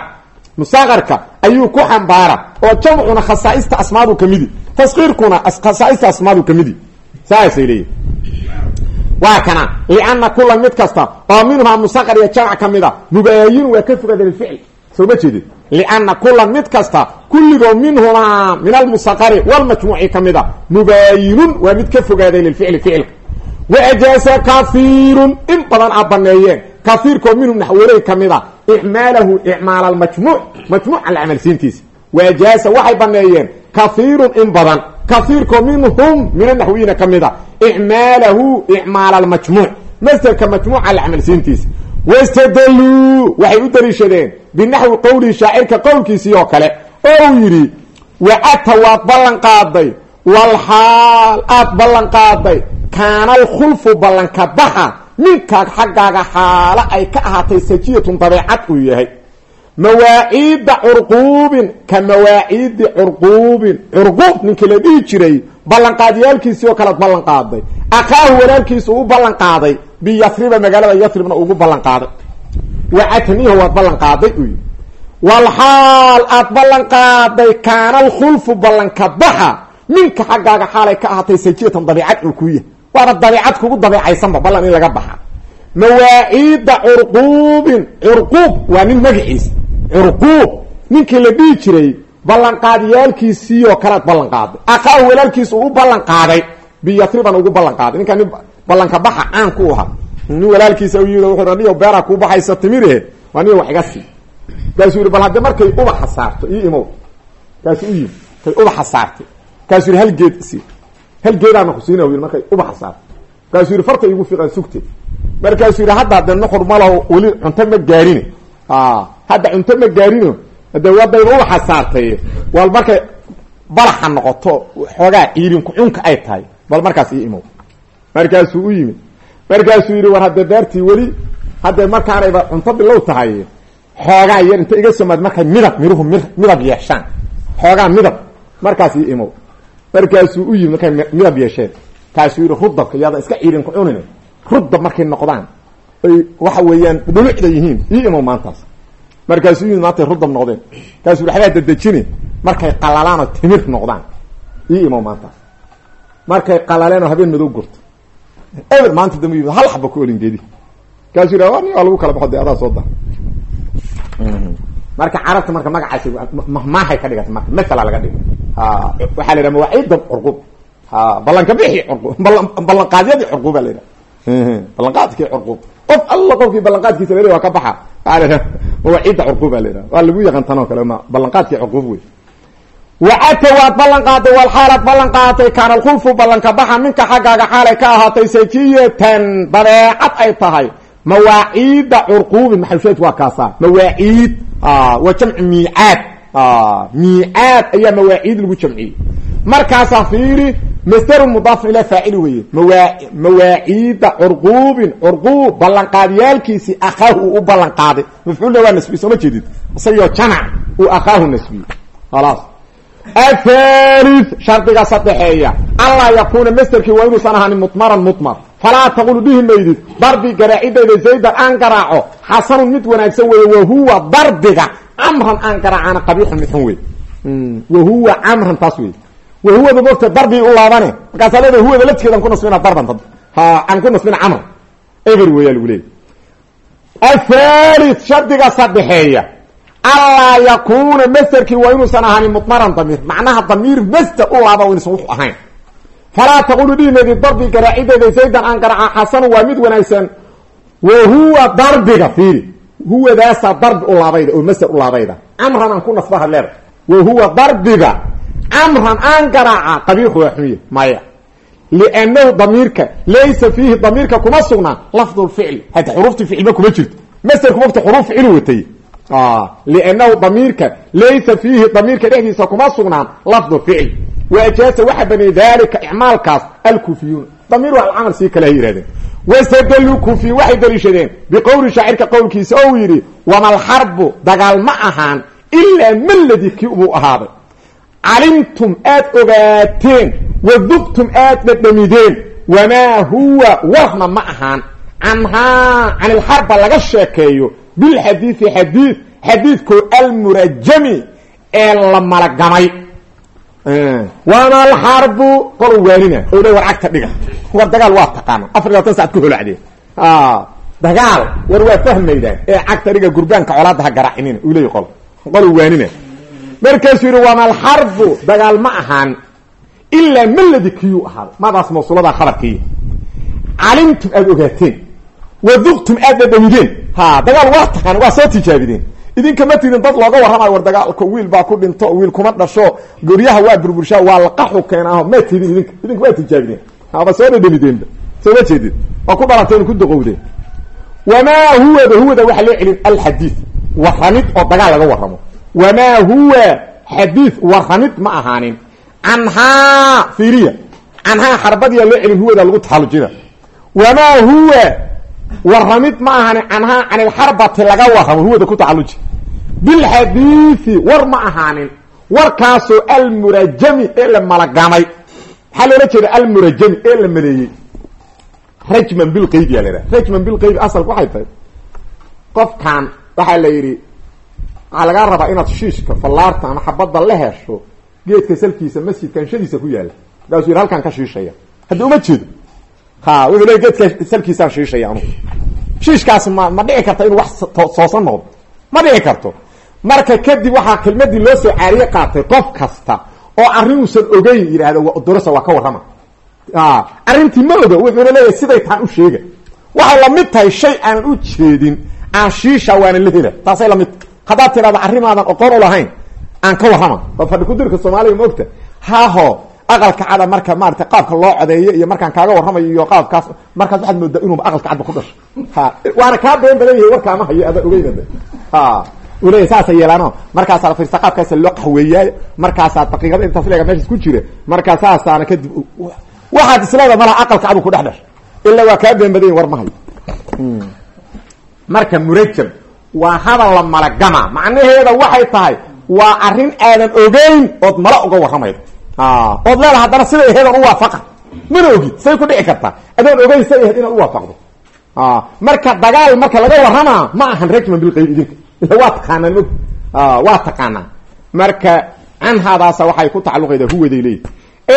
Musaqarka ayuu ku xambaara. Oo jamcuna khasaaista asmaadu ka midi. Taskiirkuna khasaaista asmaadu ka midi. Saasay leeyihiin waa kana. Lianna kula mid kasta. Oo minhumaa musaqar iyo jamc ka mid a mubaayin waa ka fogaada lilficl soo ma jeedid lianna kula mid kasta kulligoo minhumaa min almusaqari walmajmuuci ka mid a mubaayinun waa mid ka fogaaday lilficli ficilka waajaasa kahiirun in badan a baneeyeen kaiirkoo minhum naxwoley ka mid a icmaalahu icmaal almajmuuc majmuuca la camalsiintiisa waajaasa waxay baneeyeen kahiirun in badan kaiirkoo minhum min anaxwiyiina ka mid a icmaalahu icmaal almajmuuc masderka majmuuca la camalsiintiisa wastadaluu u daliishadeen binaxwi qowlihi shaacirka qowlkiisii oo kale oo uu yidhi wacadta waad ballan qaaday walxaal aad ballan qaaday kaana alkhulfu ballanka baxa minkaag xaggaaga xaalo ay ka ahaatay sajiyatun dabeecad uu yahay mawaaciida curquubin ka mawaaciidi curquubin curquub ninkii la dhihi jiray ballanqaadyaalkiisii oo kalead ballan qaaday akaahu walaalkiisa uu ballan qaaday biyasriba magaalada yasribna ugu ballan wacatniiho waad ballan qaaday uu yidhi walxaal aad ballan qaaday kaana alkhulfu ballanka baxa minka xaggaaga xaalay ka ahaatay sajiyatan dabeicad uu kuu yahay waaba dabeicad kugu dabeecaysanba ballan in laga baxa mawaaciida curquubin curquub waa nin magaciisa curquub ninkii la dhihi jiray ballanqaadyaalkiisii oo kalead ballan qaaday akaahu walaalkiisa uu u ballan qaaday biyasriban ugu ballan qaaday ninkaa nin ballanka baxa caan nin walaalkiisa u yii wuxuu aniyo beeraa kuu baxaysa timirihe waa niyo wax iga sii. Kaasuu yihi bal haddii markay ubaxa saarto ii imow. Kaasuu u yimi kay ubaxa saartay kaasuu yihi hal geed sii. Hal geedaana ku siina yii markay ubaxa saarto markaasuu yihi farta igu fiiqan sugte. Markaasuu yidhi hadda de nuxur malaho weli cunto ma gaarine. Hadda cunto ma gaarino. De wadayba ubaxa saartay wal markay balaxa noqoto xoogaa ciirinku cunka ay tahay bal markaas ii imow. Markaasuu u yimid markaasuu yidhi war hadde beertii weli hadda markaanayba cunto bilow tahay. Xoogaa yar inta iga somaad markay midab miruhu mi midab yeeshaan. Xoogaa midab. Markaas ii imow. Markaasuu u yimid markay midab yeesheen. Kaasuu yidhi rudabka yaada iska ciirinku cunin rudab markay noqdaan ay waxa weeyaan dhulucda yihiin ii imow maantaas. Markaasuu yimid maantay rudab noqdeen. Kaasuu yidhi waxbaa dadejine markay qalalaan oo timir noqdaan ii imow maantaas. Markay qalaleen oo habeen madow gurto eber maanta yimid hal xaba ku olin geedi. Kaasuu yidhi waa nin waa lagu kala baxo dee adaa soo dar marka carabta marka magacaasi mahmaahay ka dhigata marka masala laga dhigo waxaa la yidhaha mawaaciida curqub. Ballanka bixi curqub ballanqaadyadii curquba la yidhaha. Ballanqaadkii curqub. Qof alla qofkii ballanqaadkiisa la waa ka baxa. Waa la yidhaha mawaaciida curquba la yidhaha. Waa lagu yaqaan tanoo kale ma ballanqaadkii curqub wey wacadta waad ballan qaaday walxaalaad ballan qaadatay kaana alkhulfu ballanka baxa minka xaggaaga xaalay ka ahaatay sajiyatan dabeecad ay tahay. Mawaaciida curquubin maxalusheedku waa kaasaa mawaaciid waa jamci miicaad. Miicaad ayaa mawaaciid lagu jamciyey. Markaasaa fiiri masdarun mudaafun ilaa faacili weeye. Mawa mawaaciida curquubin curquub ballanqaadyaalkiisii akhaahu uu u ballan qaaday. Mafcuulna waa nasbiye sooma jeedid? Isagoo nasbiyey athalith shardiga saddexeeya. Anlaa yakuuna masderkii waa inuusan ahaanin mudmaran mudmar. Falaa taqulu dhihi maydid darbi garaacidayda zaydan aan garaaco. Xasanun mid wanaagsan weeye wahuwa darbiga camran aan garaacana qabiixun mid xun wey wahuwa camran taas wey wahuwada mogta darbii u laabane. Markaasaa leeda huwada lafteedan ku nasbina darban aan ku nasbina camran eber weeyaa lagu leeyay athalith shardiga saddexeeya anlaa yakuuna masderkii waa inuusan ahaanin mudmaran damiir. Macnaha damiir masder u laaba inuusan wuxu ahayn. Falaa taqulu dhihimeedi darbi garaacideeda zaydan aan garaaca xasanu waa mid wanaagsan. Wa huwa darbiga fiiri. Huwadaasaa darbi u laabayda oo masder u laabayda. Camran aan ku nasbaha leeda wa huwa darbiga. Camran aan garaaca qabiixu waa xunya maya liannahu damiirka laysa fiihi damiirka kuma sugnaa lafdu lficli hata xuruufti ficilba kuma jirto. Masterku wagti xuruuf ficil watay liannahu damiirka laysa fiihi damiirka dhexdiisa kuma sugnaan lafdu ficl waajaasa waxa baneeyey dalika icmaalkaas alkufiyuun damiir waa alcamal sii kale ha yihahdeen wastadaluu kufi waxay daliishadeen biqowli shaacirka qowlkiisa oo uu yidhi wamalxarbu dagaal ma ahaan ilaa maladi kii buu ahaaday calimtum aad ogaateen wadugtum aad dhadhamideen wamaa huwa warna ma ahaan canhaa can ilxarba laga sheekeeyo bilxadiidi xadiid xadiidkoo almurajami ee la malagamay waana alxarbu qolu waanina o le war cagta dhiga war dagaal waa taqaana afar iyo labatan saad ku holacdeen dagaal war waa fahmaydaan ee cagta dhiga gurbaanka colaada ha garaacinina uu leeya qol qolu waanina markaasuu yihi waama alxarbu dagaal ma ahaan ilaa maladi kiyuu ahaaday madaas mawsuulada khabarkiiya calimtum aada ogaateen waduqtum aad dhadhamideen ha dagaal waa taqaana waa soo tijaabideen. Idinka ma tidin dad looga warramayo war dagaalka wiil baa ku dhinto wiil kuma dhasho goryaha waa burburshaa waa laqaxu keenaaho ma tidin idinka idinka waa tijaabideen. Haba soo dhadhamideenba. Soo ma jeedin. Waa ku dhalateen ku doqowdeen wamaa huwaba huwada waxaa loo celin alxadiid warramid oo dagaal laga warramo. Wamaa huwa xadiid warramid ma ahaanin. Canhaa fiiriya. Canhaa xarbadiyaa loo celin huwada lagu taxallujina wamaa huwa warramid ma ahaanin canhaa can ilxarbati laga warramo huwada ku tacalluji. Bilxadiidi war ma ahaanin warkaasoo almurajami ee la malagamay. Maxaa loola jeeda almurajami ee la maleeyey. Rajman bilqaydi yaa la yhaha rajman bilqaydi asalku waxay tahay qofkan waxaa la yidhi waxaa lagaa rabaa inaad shiishka fallaarta ama xabadda la hesho geedka salkiisa masjidka anshadiisa ku yaalla. Markaasuu yidhi halkaan ka shiishaya. Hadda uma jeedo ha wuxuu leey geedka salkiisaan shiishaya shiishkaas ma ma dhici karta inuu wax soosan noqdo. Ma dhici karto. Marka kadib waxaa kelmadii loo soo caariye qaatay qof kasta oo arrinuusan ogeyn yidhaahda waa odorosa waa ka warrama. Arrintii ma oga wuxuuna leeyahay siday taan u sheega waxay la mid tahay shay aanan u jeedin aan shiisha waanan la hela taasay la mid haddaad tidhahda arrimaadan oqon u lahayn aan ka warrama. Waa fadhi kudirka soomaaliga ma ogta? Haaho aqalka cada marka maarata qaabka loo codeeyo iyo markaan kaaga warramayo iyo qaabkaas markaas waxaad moodaa inuu aqalka cadba ku dhasho. Ha waana kaa been badan yahay warkaama hayo ada ogeynada ha uu leeyahy saasa yeelaano markaasaa fiirsa qaabkaasa loo qaxweeyaayo markaasaa daqiiqada intaas leega meeshas ku jira markaa saasaana kadib waxaad isleeda malaha aqalka cadu ku dhex dhasho ilaa waa kaa been badan yahy war ma hayo. Marka murajam waa hadal la malagama. Macnaheeda waxay tahay waa arrin aadan ogeyn ood mala uga warramaydo ood leeda haddana siday aheedan u waafaqa. Mana ogid say ku dhici kartaa adoon ogeyn say aheyd inaad u waafaqdo. Marka dagaal marka laga warramaa ma ahan rajman bilqayb idinka. Ila waa taqaanaan og. Waa taqaanaa marka canhaadaasa waxay ku tacalluqaydaa huwaday leeyihi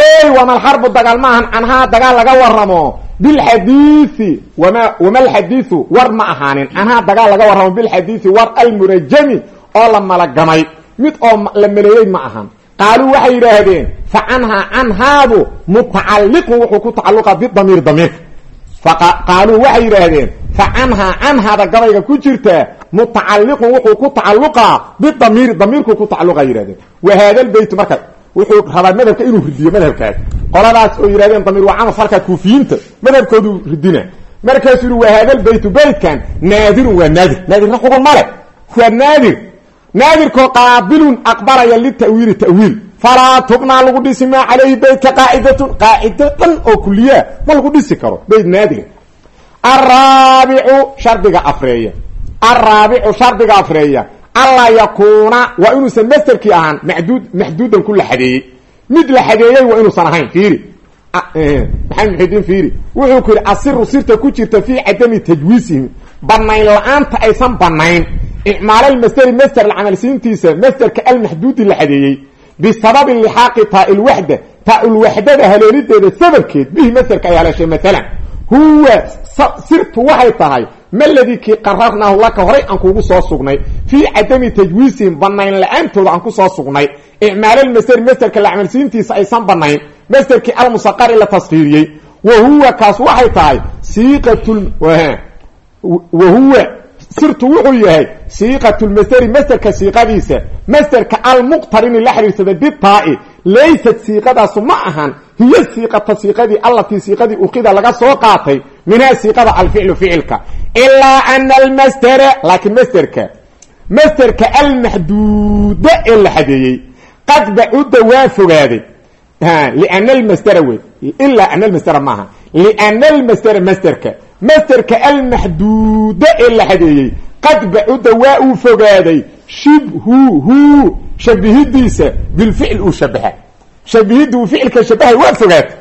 ey wamalxarbu dagaal ma ahan canhaa dagaal laga warramo. Bilxadiii wama wama alxadiiu war ma ahaanin. Canhaa dagaal laga warramo bilxadiidi war almurajami oo la malagamay. Mid oo la maleeyey ma ahan qaaluu waxay yidhaahdeen fa canhaa canhaadu mutacalliqun wuxuu ku tacalluqa bidamiir damiirka qaaluu waxay yidhaahdeen fa canhaa canhaada gabayga ku jirtaa mutacalliqun wuxuu ku tacalluqaa bidamiiri damiirkuu ku tacalluqa yidhahdeen wa haada lbeyt marka wuxuu rabaa madhabka inuu ridiyo madhabkaas qoladaas oo yidhahdeen damiir waa camal falka kuufiyiinta madhabkoodu ridina markaasuu yihi wa haada lbeytu beytkan naadirun waa naadir naadirna xugun naadirkoo qaabilun aqbalaya lita'wiili ta'wiil. Falaa tubnaa lagu dhisi maa calayhi beytka qaacidatun qaacido dhan oo kuliyaa ma lagu dhisi karo beyt naadira araabicu shardiga afreeya. Araabicu shardiga afreeya. Allaa yakuuna waa inuusan masterkii ahaan madud maxduudan ku la xadeeyey. Mid la xadeeyey waa inuusan ahayn fiiri. Maxamed muxidiin fiiri. Wuxuu ku yidhi asiru sirta ku jirta fii cadami tajwiisihim. Banayn la'aanta aysan banayn icmaalalmasteri master camalsiintiisa masterka almaxduudi la xadeeyey. Bisababi lixaaqi taailwaxda taailwaxdada haleelideeda sababkeed bihi masterka ay haleeshay maalan huwa sirtu waxay tahay maladii kii qararnaahu laka horay aan kuugu soo sugnay? Fii cadami tajwiisihim banayn la'aantooda aan ku soo sugnay. Icmaalalmasteri masterka la camalsiintiisa aysan banayn masterkii almusaqari la taskiiriyey wa huwa kaas waxay tahay siiqatul wa huwa sirtu wuxuu yahay siiqatulmasderi masderka siiqadiisa. Masderka almuqtarini la xiriirsada bitaa-i. Laysat siiqadaasu ma ahan hiyo siiqata siiqadii allatii siiqadii uqida laga soo qaatay minhaa siiqada alficlu ficilka. Ilaa ana almastera laakiin masterka masterka almaxduuda ee la xadeeyey qad bacuda waa fogaaday. Liana almastera wey ilaa ana almastera maaha liana masterka almaxduuda ee la xadeeyey qad bacuda waa uu fogaaday. Shibhuhu shabihidiisa. Bilficl uu shabaha. Shabihidda uu ficilka shabahay waa fogaatay.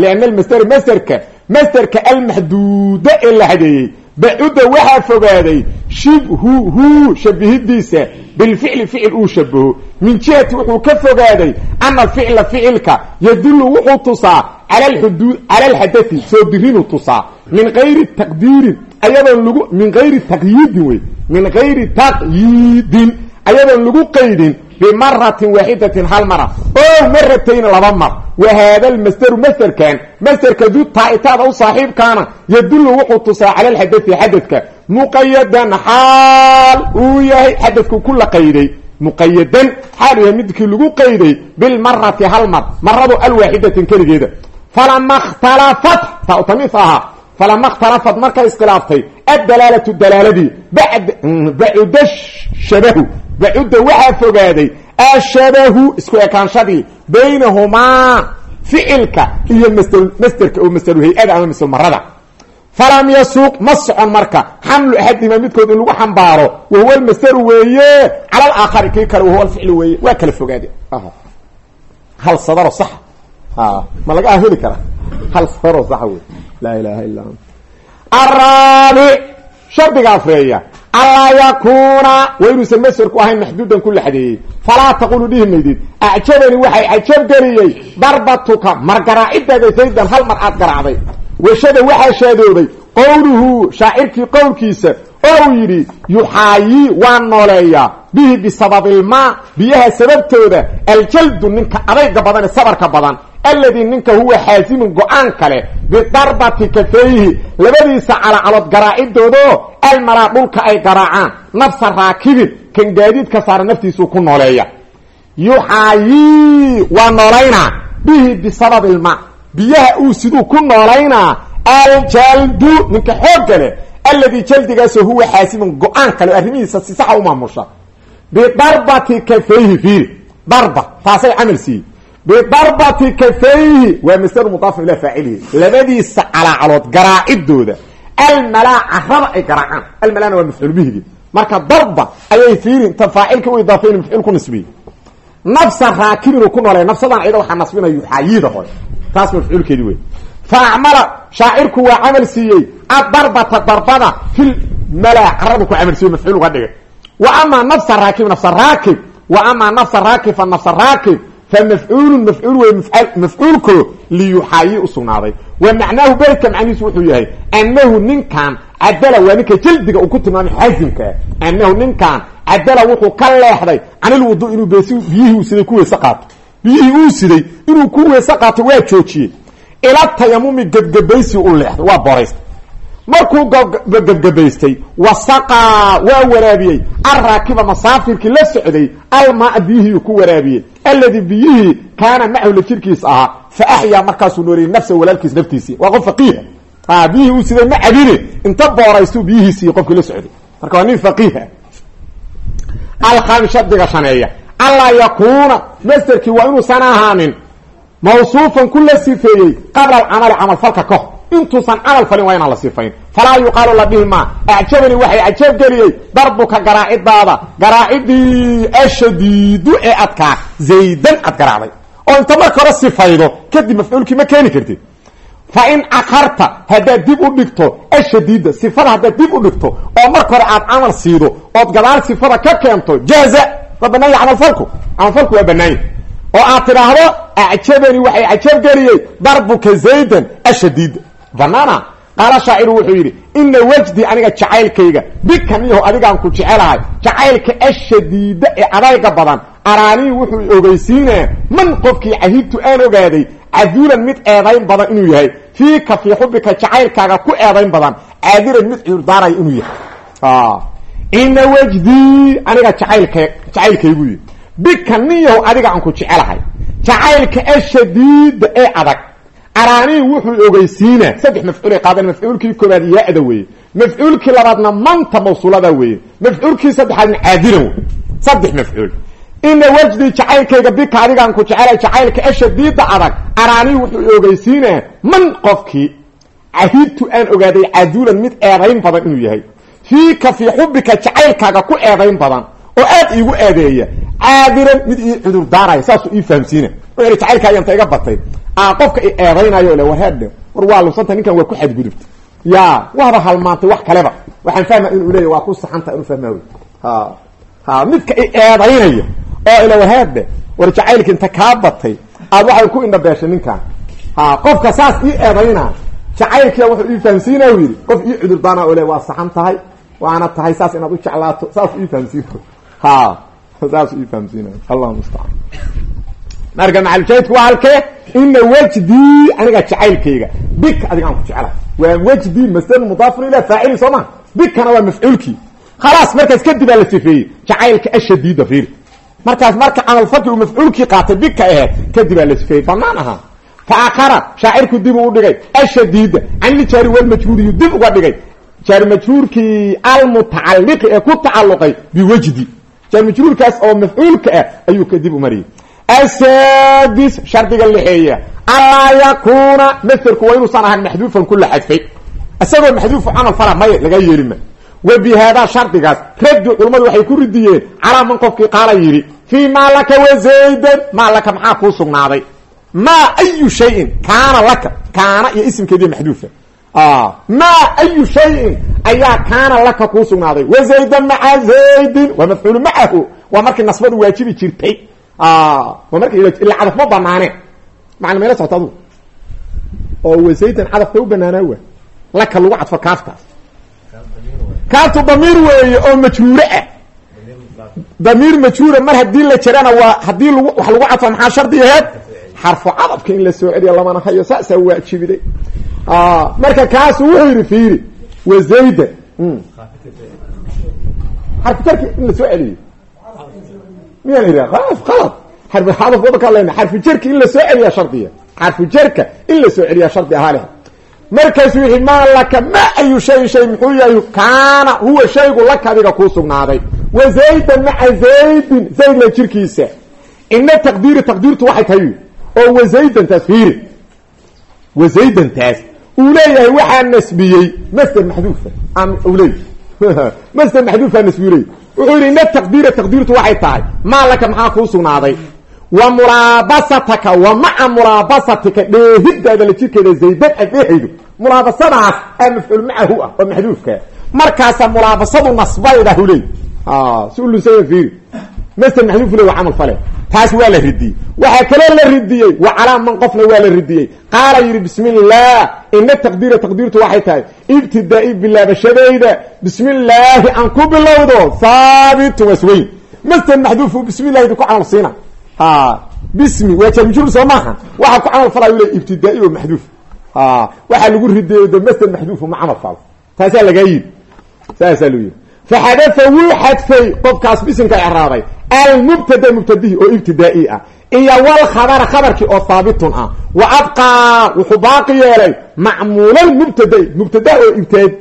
Liana almastera masterka masterka almaxduuda ee la xadeeyey bacuda waxaa fogaaday shibhuhu shabihidiisa bilficli ficil uu shabaho. Min jihati wuxuu ka fogaaday ana alficla ficilka yadullu wuxuu tusaa cala alxuduud cala alxadai soo dirinuu tusaa. Min gayri taqdiirin ayadoon lagu min gayri taqyiidin wey. Min gayri taqyiidin ayadoon lagu qaydin bimaratin waaxidatin hal mara oo maratayn laba mar wa haada almasderu masderkan masderka du taa'itaada u saaxiibkaana yadullu wuxuu tusaa cala alxadai xadadka muqayadan xaal uu yahay xadadku ku qayday muqayadan xaal yahay midkii lagu qayday bilmarati hal mar maradu alwaaxidatin keligeeda falama khtalafat taa utamiis ahaa falama khtalafat markay iskhilaaftay addalaalatu dalaaladii bacuda shabahu bacuda waxaa fogaaday ashabahu isku ekaanshadii baynahumaa ficilka iyo masderka oo masderu hay'ada ama masder marada. Falam yasuuq ma socon marka. Xamlu axadihima midkood in lagu xambaaro wahuwa almasderu weeye cala alaakhari kii kale wahuwa alficlu weeye. Waa kala fogaade hal sadaro sax. Ma laga heli karaa? Hal sadaro sax wey laa ilaha illa ant araabic shardiga afreeya allaa yakuuna waa inuusan masderku ahayn maxduudan ku laxadeeyey falaa taqulu dhihi maydid acjabani waxay cajabgeliyey darbatuka mar garaacidaada saydan hal mar aad garaacday washada waxaa shaadoobay qowluhu shaacirkii qowlkiisa oo uu yidhi yuxaayii waa nooleeyaa bihi bisababilmaa biyaha sababtooda aljaldu ninka adayga badan ee sabarka badan alladii ninka huwa xaasimun go'aan kale bidarbati kafayhi labadiisa calacalood garaacidoodo almalaa dhulka ay garaacaan. Nafsa raakibin kan gaadiidka saara naftiisuu ku nooleeya. Yuxaayii waa noolaynaa bihi bisababilmaa biyaha uu siduu ku noolaynaa aljaldu ninka xoogga leh alladii jaldigaasoo huwa xaasimun go'aan kale o arrimihiisa si saxa u maamusha. Bidarbati kafayhi fiiri. Darba taasay camal siiyey bidarbati kafayhi waa masdaru mudaafun ilaa faacilihi labadiisa calaacalood garaacidooda almalaa carada ay garaacaan almalana waa mafcuul bihigi marka darba ayay fiiri inta faacilka u idaafeyn mafcuul ku nisbiyey nafsa raakibinuu ku noolay nafsadan ayada waxaa nasbinaya yuxaayiida hore taas mafcuulkeedi wey faacmala shaacirku waa camal siiyey adarbata darbada fil malaa caradu ku camal siiyey mafcuul uga dhigay wa amaa nafsa raakib nafsa fa mafcuulun mafcuul wey mafcuulko liyuxaayi u sugnaaday wa macnaahu beydka macnihiisu wuxuu yahay annahu ninkan cadala waa ninka jaldiga uu ku tilmaamay xaasimkaa annahu ninkan cadala wuxuu ka leexday canilwudu inuu bes biyihii uu siday ku weyse qaato biyihii uu siday inuu ku weyse qaato waa joojiyey ila tayamumi gebgabaysi u leexday waa boraystay markuu gebgabaystay wasaqaa waa waraabiyey alraakiba masaafirkii la socday almaa biyihii ku waraabiyey alladii biyihii kaana macahu la jirkiis ahaa fa axyaa markaasuu nooriyey nafsa walaalkiis naftiisii. Waa qof faqiiha biyihii uu siday ma cabine. Inta booraystu biyihii siiyey qofkii la socday. Marka waa nin faqiiha alkhami shardiga shaneeya. Allaa yakuuna masderkii waa inuusan ahaanin. Mawsuufan ku la sifeeyey qabla alcamali camalfalka ka hor intuusan camal falin waa inaan la sifayn. Falaa yuqaalu la dhihi maa acjabani waxay cajab geliyey. Darbuka garaacidaada garaacidii ashadiidu ee adkaa. Zaydan aad garaacday. Oo inta marka hore sifaydo kadib mafcuulkii ma keeni kartid. Fa in akarta haddaad dib u dhigto ashadiida sifada haddaad dib u dhigto oo marka hore aad camal siido ood gadaal sifada ka keento jaaza. Waa banaanya camalfalku? Camalfalku waa banaanya oo aad tidhaahdo acjabani waxay cajab geliyey. Darbuka zaydan ashadiida banaana qaala shaaciru wuxuu yidhi ina wajdi aniga jacaylkayga bika niyaho adigaan ku jecelahay. Jacaylka ashadiida ee adayga badan araanii wuxuu ogeysiinaya man qofkii cahibtu aan ogaaday caduulan mid eedayn badan inuu yahay. Fiika fii xubika jacaylkaaga ku eedayn badan caadiran mid cudurdaaraya inuu yahay. Ina wajdii aniga jacaylka jacaylkaygu yidhi bika adiga aan ku jecelahay. Jacaylka ashadiida ee adag araanii wuxuu ogeysiinaa saddex mafcuulay qaadeen. Mafcuulkii koobaad ya-da weeye. Mafcuulkii labaadna manta mawsuulada weeye. Mafcuulkii saddexaadna caadilan wey saddex mafcuul. Ina wajdi jacaylkayga bika adigaan ku jecelay jacaylka ashadiida adag araanii wuxuu ogeysiinaa man qofkii cahidtu aan ogaaday caduulan mid eedayn badan inuu yahay. Fiika fii xubika jacaylkaaga ku eedayn badan oo aad iigu eedeeya caadilan mid ii cudur daaraya saasuu ii fahamsiina wuxuu ihi jacaylkaayanta iga batay. Aa qofka i eedaynayo le war waa lusanta ninkan waa ku xadgudubta. Ya waaba halmaantay wax kaleba. Waxaan fahma inuu leeya waa ku saxanta inuu fahmaa wey ha ha midka i eedaynaya oo ila war heedhe war jacaylka inta kaa batay aad waxay ku indhabeeshay ninkan ha qofka saas ii eedayna jacaylkia wuxuu ii fahamsiina u yidhi qof ii cudurdaana o le waa saxan tahay waana tahay saas inaad u jeclaato. Saasuu ii fahamsiin ha. Saasuu ii fahamsiinay allahu mustacaan. Marka maxalushaahidku waa halkee? Ina wajdii aniga jacaylkayga. Bika adigaan ku jecla waa wajdii masdar mudaafun ila faacili soo ma bikana waa mafcuulkii khalaas markaas kadib aa la sifeeyey jacaylka ashadiida fiiri. Markaas marka camalfalkii uu mafcuulkii qaatay bika aheed kadib aa la sifeeyey banaan ahaa. Faakara shaacirku dib uu dhigay ashadiida caniljaari walmajhuuriyu dib uga dhigay. Jaari majhuurkii almutacaliqi ee ku tacaluqay biwajdi jaari majhuurkaas oo mafcuulka ah ayuu kadib u mariyey. Asadis shardiga lixeeya allaa yakuuna masterku waa inuusan ahan maxduufan kula xadfay isagoo maxduufu camal fala maya laga yeelima wa bi haadaa shardigaas raddu culummadu waxay ku ridiyeen calaa man qofkii qaala yidhi fii maa laka wa zaydan maa laka maxaa kuu sugnaaday? Maa ayu shayin kaana laka kaana iyo isimkeediiy maxduufa maa ayu shayin? Ayaa kaana laka kuu sugnaaday. Wa zaydan maca zaydin. Waa mafcuulu macahu. Waa markii nasbadu waajibi jirtay. Waa marka ila cadaf ma banaaneen macna meela socota adugu oo wasaydan cadafka u banaanaa waa? Laka lagu cadfo kaaftaas kaaftu damiir weeye oo majruure ah. Damiir majruura mar haddii la jirana waa haddii lag wax lagu cadfo maxaa shardi aheed xarfu cadafka in la soo lamana hayo saasaa waajibiday marka kaasu wuxuu yidhi fiiri wazaydan xarfu jarki in la soo celiyo. Miyaan idha khalaas khalad xarfu xadaf wada ka lena xarfu jarki in la soo celiyaa shardiya xarfu jarka in la soo celiyaa shardi ahaa leh markaasu wixii maa laka ma ayu shayin shay? Muxuu yahay kaana huwa shaygu laka adiga kuu sugnaaday. Wa zaydan maca zaydin zayd la jirkiisa. Ina taqdiiri taqdiirtu waxay tahay oo wa zaydantaas fiiri. Wa zaydantaas uu leeyahay waxaa nasbiyey masder maxduufa u leey masder maxduufaa nasbiyu leey wuxuu yidhi ina taqdiira taqdiirtu waxay tahay. Maa laka maxaa kuu sugnaaday? Wa mulaabasataka wa maca mulaabasatika dheehidaada la jirkeeda zaydan aad dheehaydo mulaabasadaas aa mafcuul macahu ah oo maxduufkaa markaasa mulaabasadu nasbaydahu leey si u lunsaya fiiri masder maxduufu le waa camal fale. Taas waa la ridiyey waxaa kaloo la ridiyey wa calaa man qofna waa la ridiyey qaala yidhi bismi illaah ina taqdiira taqdiirtu waxay tahay. Ibtidaa-i bilaabashadayda bismi illaahi aan ku bilowdo haabitun wasweyn masder maxduufu bismi ku camal siina. Bismi waa jarmujur soo maaha. Waxaa ku camal falay le ibtidaa-i oo maxduuf waxaa lagu ridiyey de masder maxduufu ma camal falo. Taasaa lagaa yidhi. Saasaa loo yidhi. Faxadafa wuu xadfay qofkaas bisimka icraabay almubtada mubtadihi oo ibtidaa-i ah. Iyo walkhabara khabarkii oo haabitun ah. Wa abqaa wuxuu baaqi yeelay macmuulal mubtada oo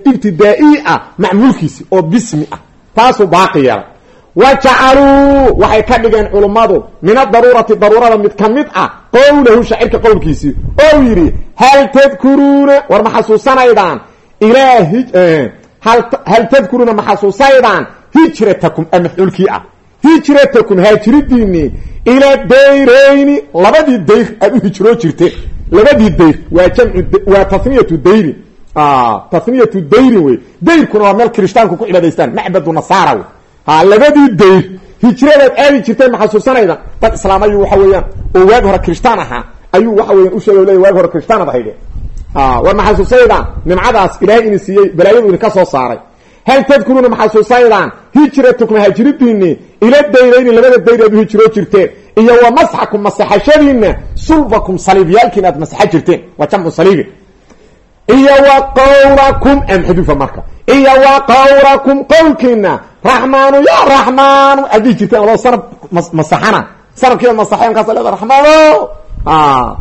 ibtidaa-i ah macmuulkiisi oo bismi ah. Taasuu baaqi yeelay. Wa jacaluu waxay ka dhigeen culummadu min adaruurati daruurada mid ka mid ah qowlahu shaacirka qowlkiisii oo yidhi hal tadkuruuna? War ma xasuusanaydaan. Ilaa hal tadkuruuna ma xasuusaydaan hijratakum a mafcuulkii ah hijratakum haajiridiinii ilaa dayrayni. Labadii dayr aada u hijroo jirteen labadii dayr waa jamcu waa taniyatu dayrin taniyatu dayrin wey. Dayrkuna waa meel kirishtaanku ku cibaadaystaan macbadu nasaara ha labadii dayr hijradaad aadi jirteen ma xasuusanaydan dad islaam ayuu waxa weeyaan oo waagi hore kirishtaan ahaa ayuu waxa weyan usheega leya waagi hore kirishtaanad ahayde war ma xasuusaydaan nimcadaas ilaahay ini siiyey balaayadu idinka soo saaray hal tadkuruuna ma xasuusaydaan hijratukum haajiridiinii ila dayrayni labada dayr aad u hijroo jirteen iyo wa masxakum masaxashadiina sulbakum saliibyaalkiina aad masaxa jirteen waa jamcu saliibin iyo wa qawrakum amxaduufa marka iyo wa qawrakum qowlkiina raxmaanu ya raxmaanu aad dhihi jirteen adoo sanab masaxana sanabkiiba masaxeen markaasa leeda raxmaano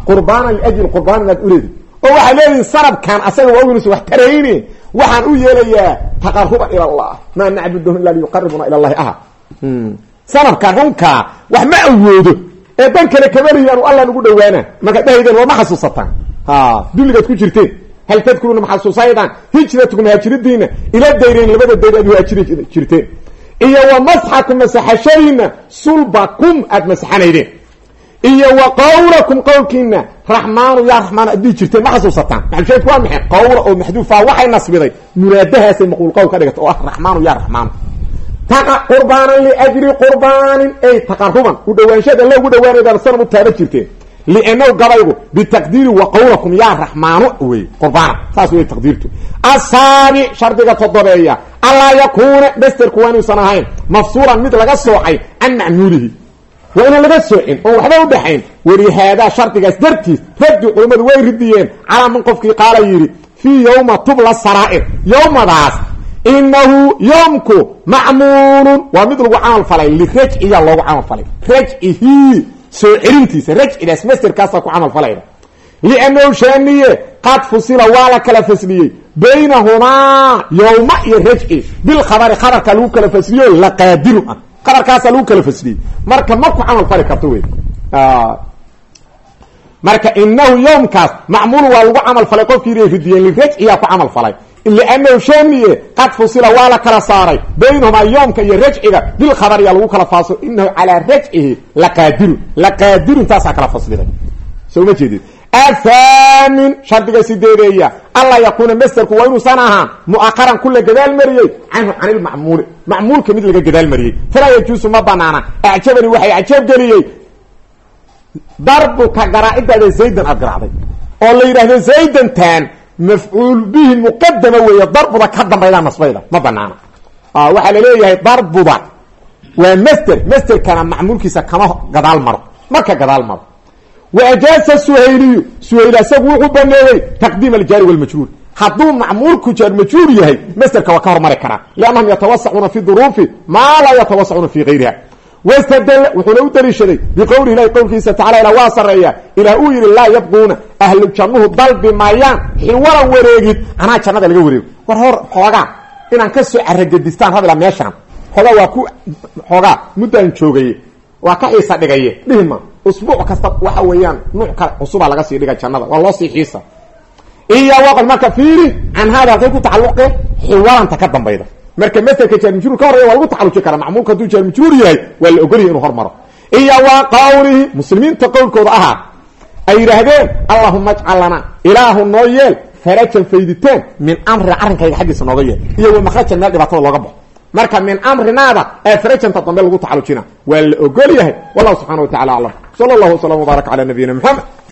qurbaanan liajli qurbaan inaad uleedi oo waxay leedihin sanabkan asaga waa ogeynusa wax tarayne waxaan u yeelayaa taqaruban ila allah. Maa nacbudahum ila liyuqaribuna ila allahi aha sanabka runkaa wax ma awoodo. Ee dan kale kamariyaan alla nugu dhawaana markaad dhahaydeen waa ma xasuusataan. Dulligaad ku jirteen. Hal tadkuruna ma xasuusaydaan? Hijratukum haajiridiina ila dayreyn labada dayr aad haajiri jirteen. Iyo wa masxakum masaxashadiina sulbakum aad masaxanaydeen iyo wa qawlakum qowlkiina raxmaanu yaa raxmaan aad dhihi jirteen ma xasuusataan. Maxalusheedku waa maxay? Qawla oo maxduufa waxay nasbiday. Munaadahaasay maquul qowl ka dhigata oo ah raxmaanu yaa raxmaanu qurbaanan liajli qurbaanin. Ay taqaruban u dhawaanshada la ugu dhawaanaydaan sanam u taaba jirteen. Liannahu gabaygu bitaqdiiri wa qawlakum yaa raxmaanu wey qurbaana saas wey taqdiirtu. Asaabi shardiga todobeeya allaa yakuuna masterku waa inuusan ahayn. Mid laga soocay can macmuulihi waa inaan laga soocin oon waxba u dhaxayn. Walihaadaa shardigaas dartiis raddu culammadu way ridiyeen calaa man qofkii qaala yidhi fii yowma tubla saraa'ir. Yowmadaas inahu yomku macmuulun waa mid lagu camal falay. Lirajciya loogu camal falay. Rajcihi soo celintiisa rajcidaas masterkaasaa ku camal falayda liannahu shaaniye qad fusila waa la kala fasliyey. Baynahumaa yowma iyo rajci. Bilkhabari khabarkaa lagu kala fasliyo khabarkaasaa lagu kala fasliyey marka ma ku camal fali karto wey marka inahu yowmkaas macmuulu waa lagu camal falay qofkii ridiyeen lirajciyaa ku camal falay. Liannahu shaaniye qad fusila waa la kala saaray. Baynahumaa yoomka iyo rajciga bilkhabar yaa lagu kala faaso. Inahu calaa rajcihi laqaadirun laqaadirun taasaa kala fasliday. Soo ma jeedid athaamin shardiga sideedeeya alla yakuuna masterku waa inuusan ahaan mu'aqaran ku la gadaal mariyey canhu can ilmacmuuli macmuulka mid laga gadaal mariyey falaa yajuusu ma banaana acjabani waxay acjab geliyey darbuka garaacidaada zaydan aad garaacday oo la yidhaahdo zaydantan mafcuul bihi muqadama weeye darbuda ka dambayda nasbayda ma banaana waxaa la leeyahay darbuda waa master masterkana macmuulkiisa kama gadaal maro marka gadaal maro wa ajaasa suhayliyu suhayl asagu wuxuu baneeyey taqdiim aljaari walmajruur hadduu macmuulku jaar majruur yahay masterka waa ka hormari karaa liannahum yatawasacuuna fi duruufi maa laa yatawasacuuna fi gayriha wastadl wuxuuna u daliishaday biqowli ilahi qowlkiisa tacala ila waa sareeya ilaah uu yidhi laa yabquuna ahlu jannuhu dalbi maayaan xiwalan wareegid anaa jannada laga wareego war hor xoogaa inaan ka soo caragedistaan rabila meeshaan xoogaa waa ku xoogaa muddaan joogaye waa ka xiisa dhigaye dhihi ma usbuuc kasta waxa weeyaan nuuc kale cusubaa laga sii dhiga jannada. Waa loo sii xiisa. Iyo waqal marka fiiri can haada ku tacalluqe xiwalanta ka dambayda. Marka maselka jaarmajruur ka horreya waa lagu tacaluji karaa. Macmuulka hadduu jaarmajruur yahay waa la ogolyahay inuu hormaro. Iyo waa qawlihi muslimiinta qowlkooda ahaa ay yidhaahdeen allahuma ajcal lana ilaahu yeel farajan fayditaan min amrina arrinkayga xaggiisa nooga yeel. Iyo wa makhrajan meel dhibaatada looga baxo. Marka min amrinaada ee farajanta dambe lagu tacalujina waa la ogol yahay wallahu subxana wa tacala aclam sala allahu wasalam wbaarak cala nabiyina maxamed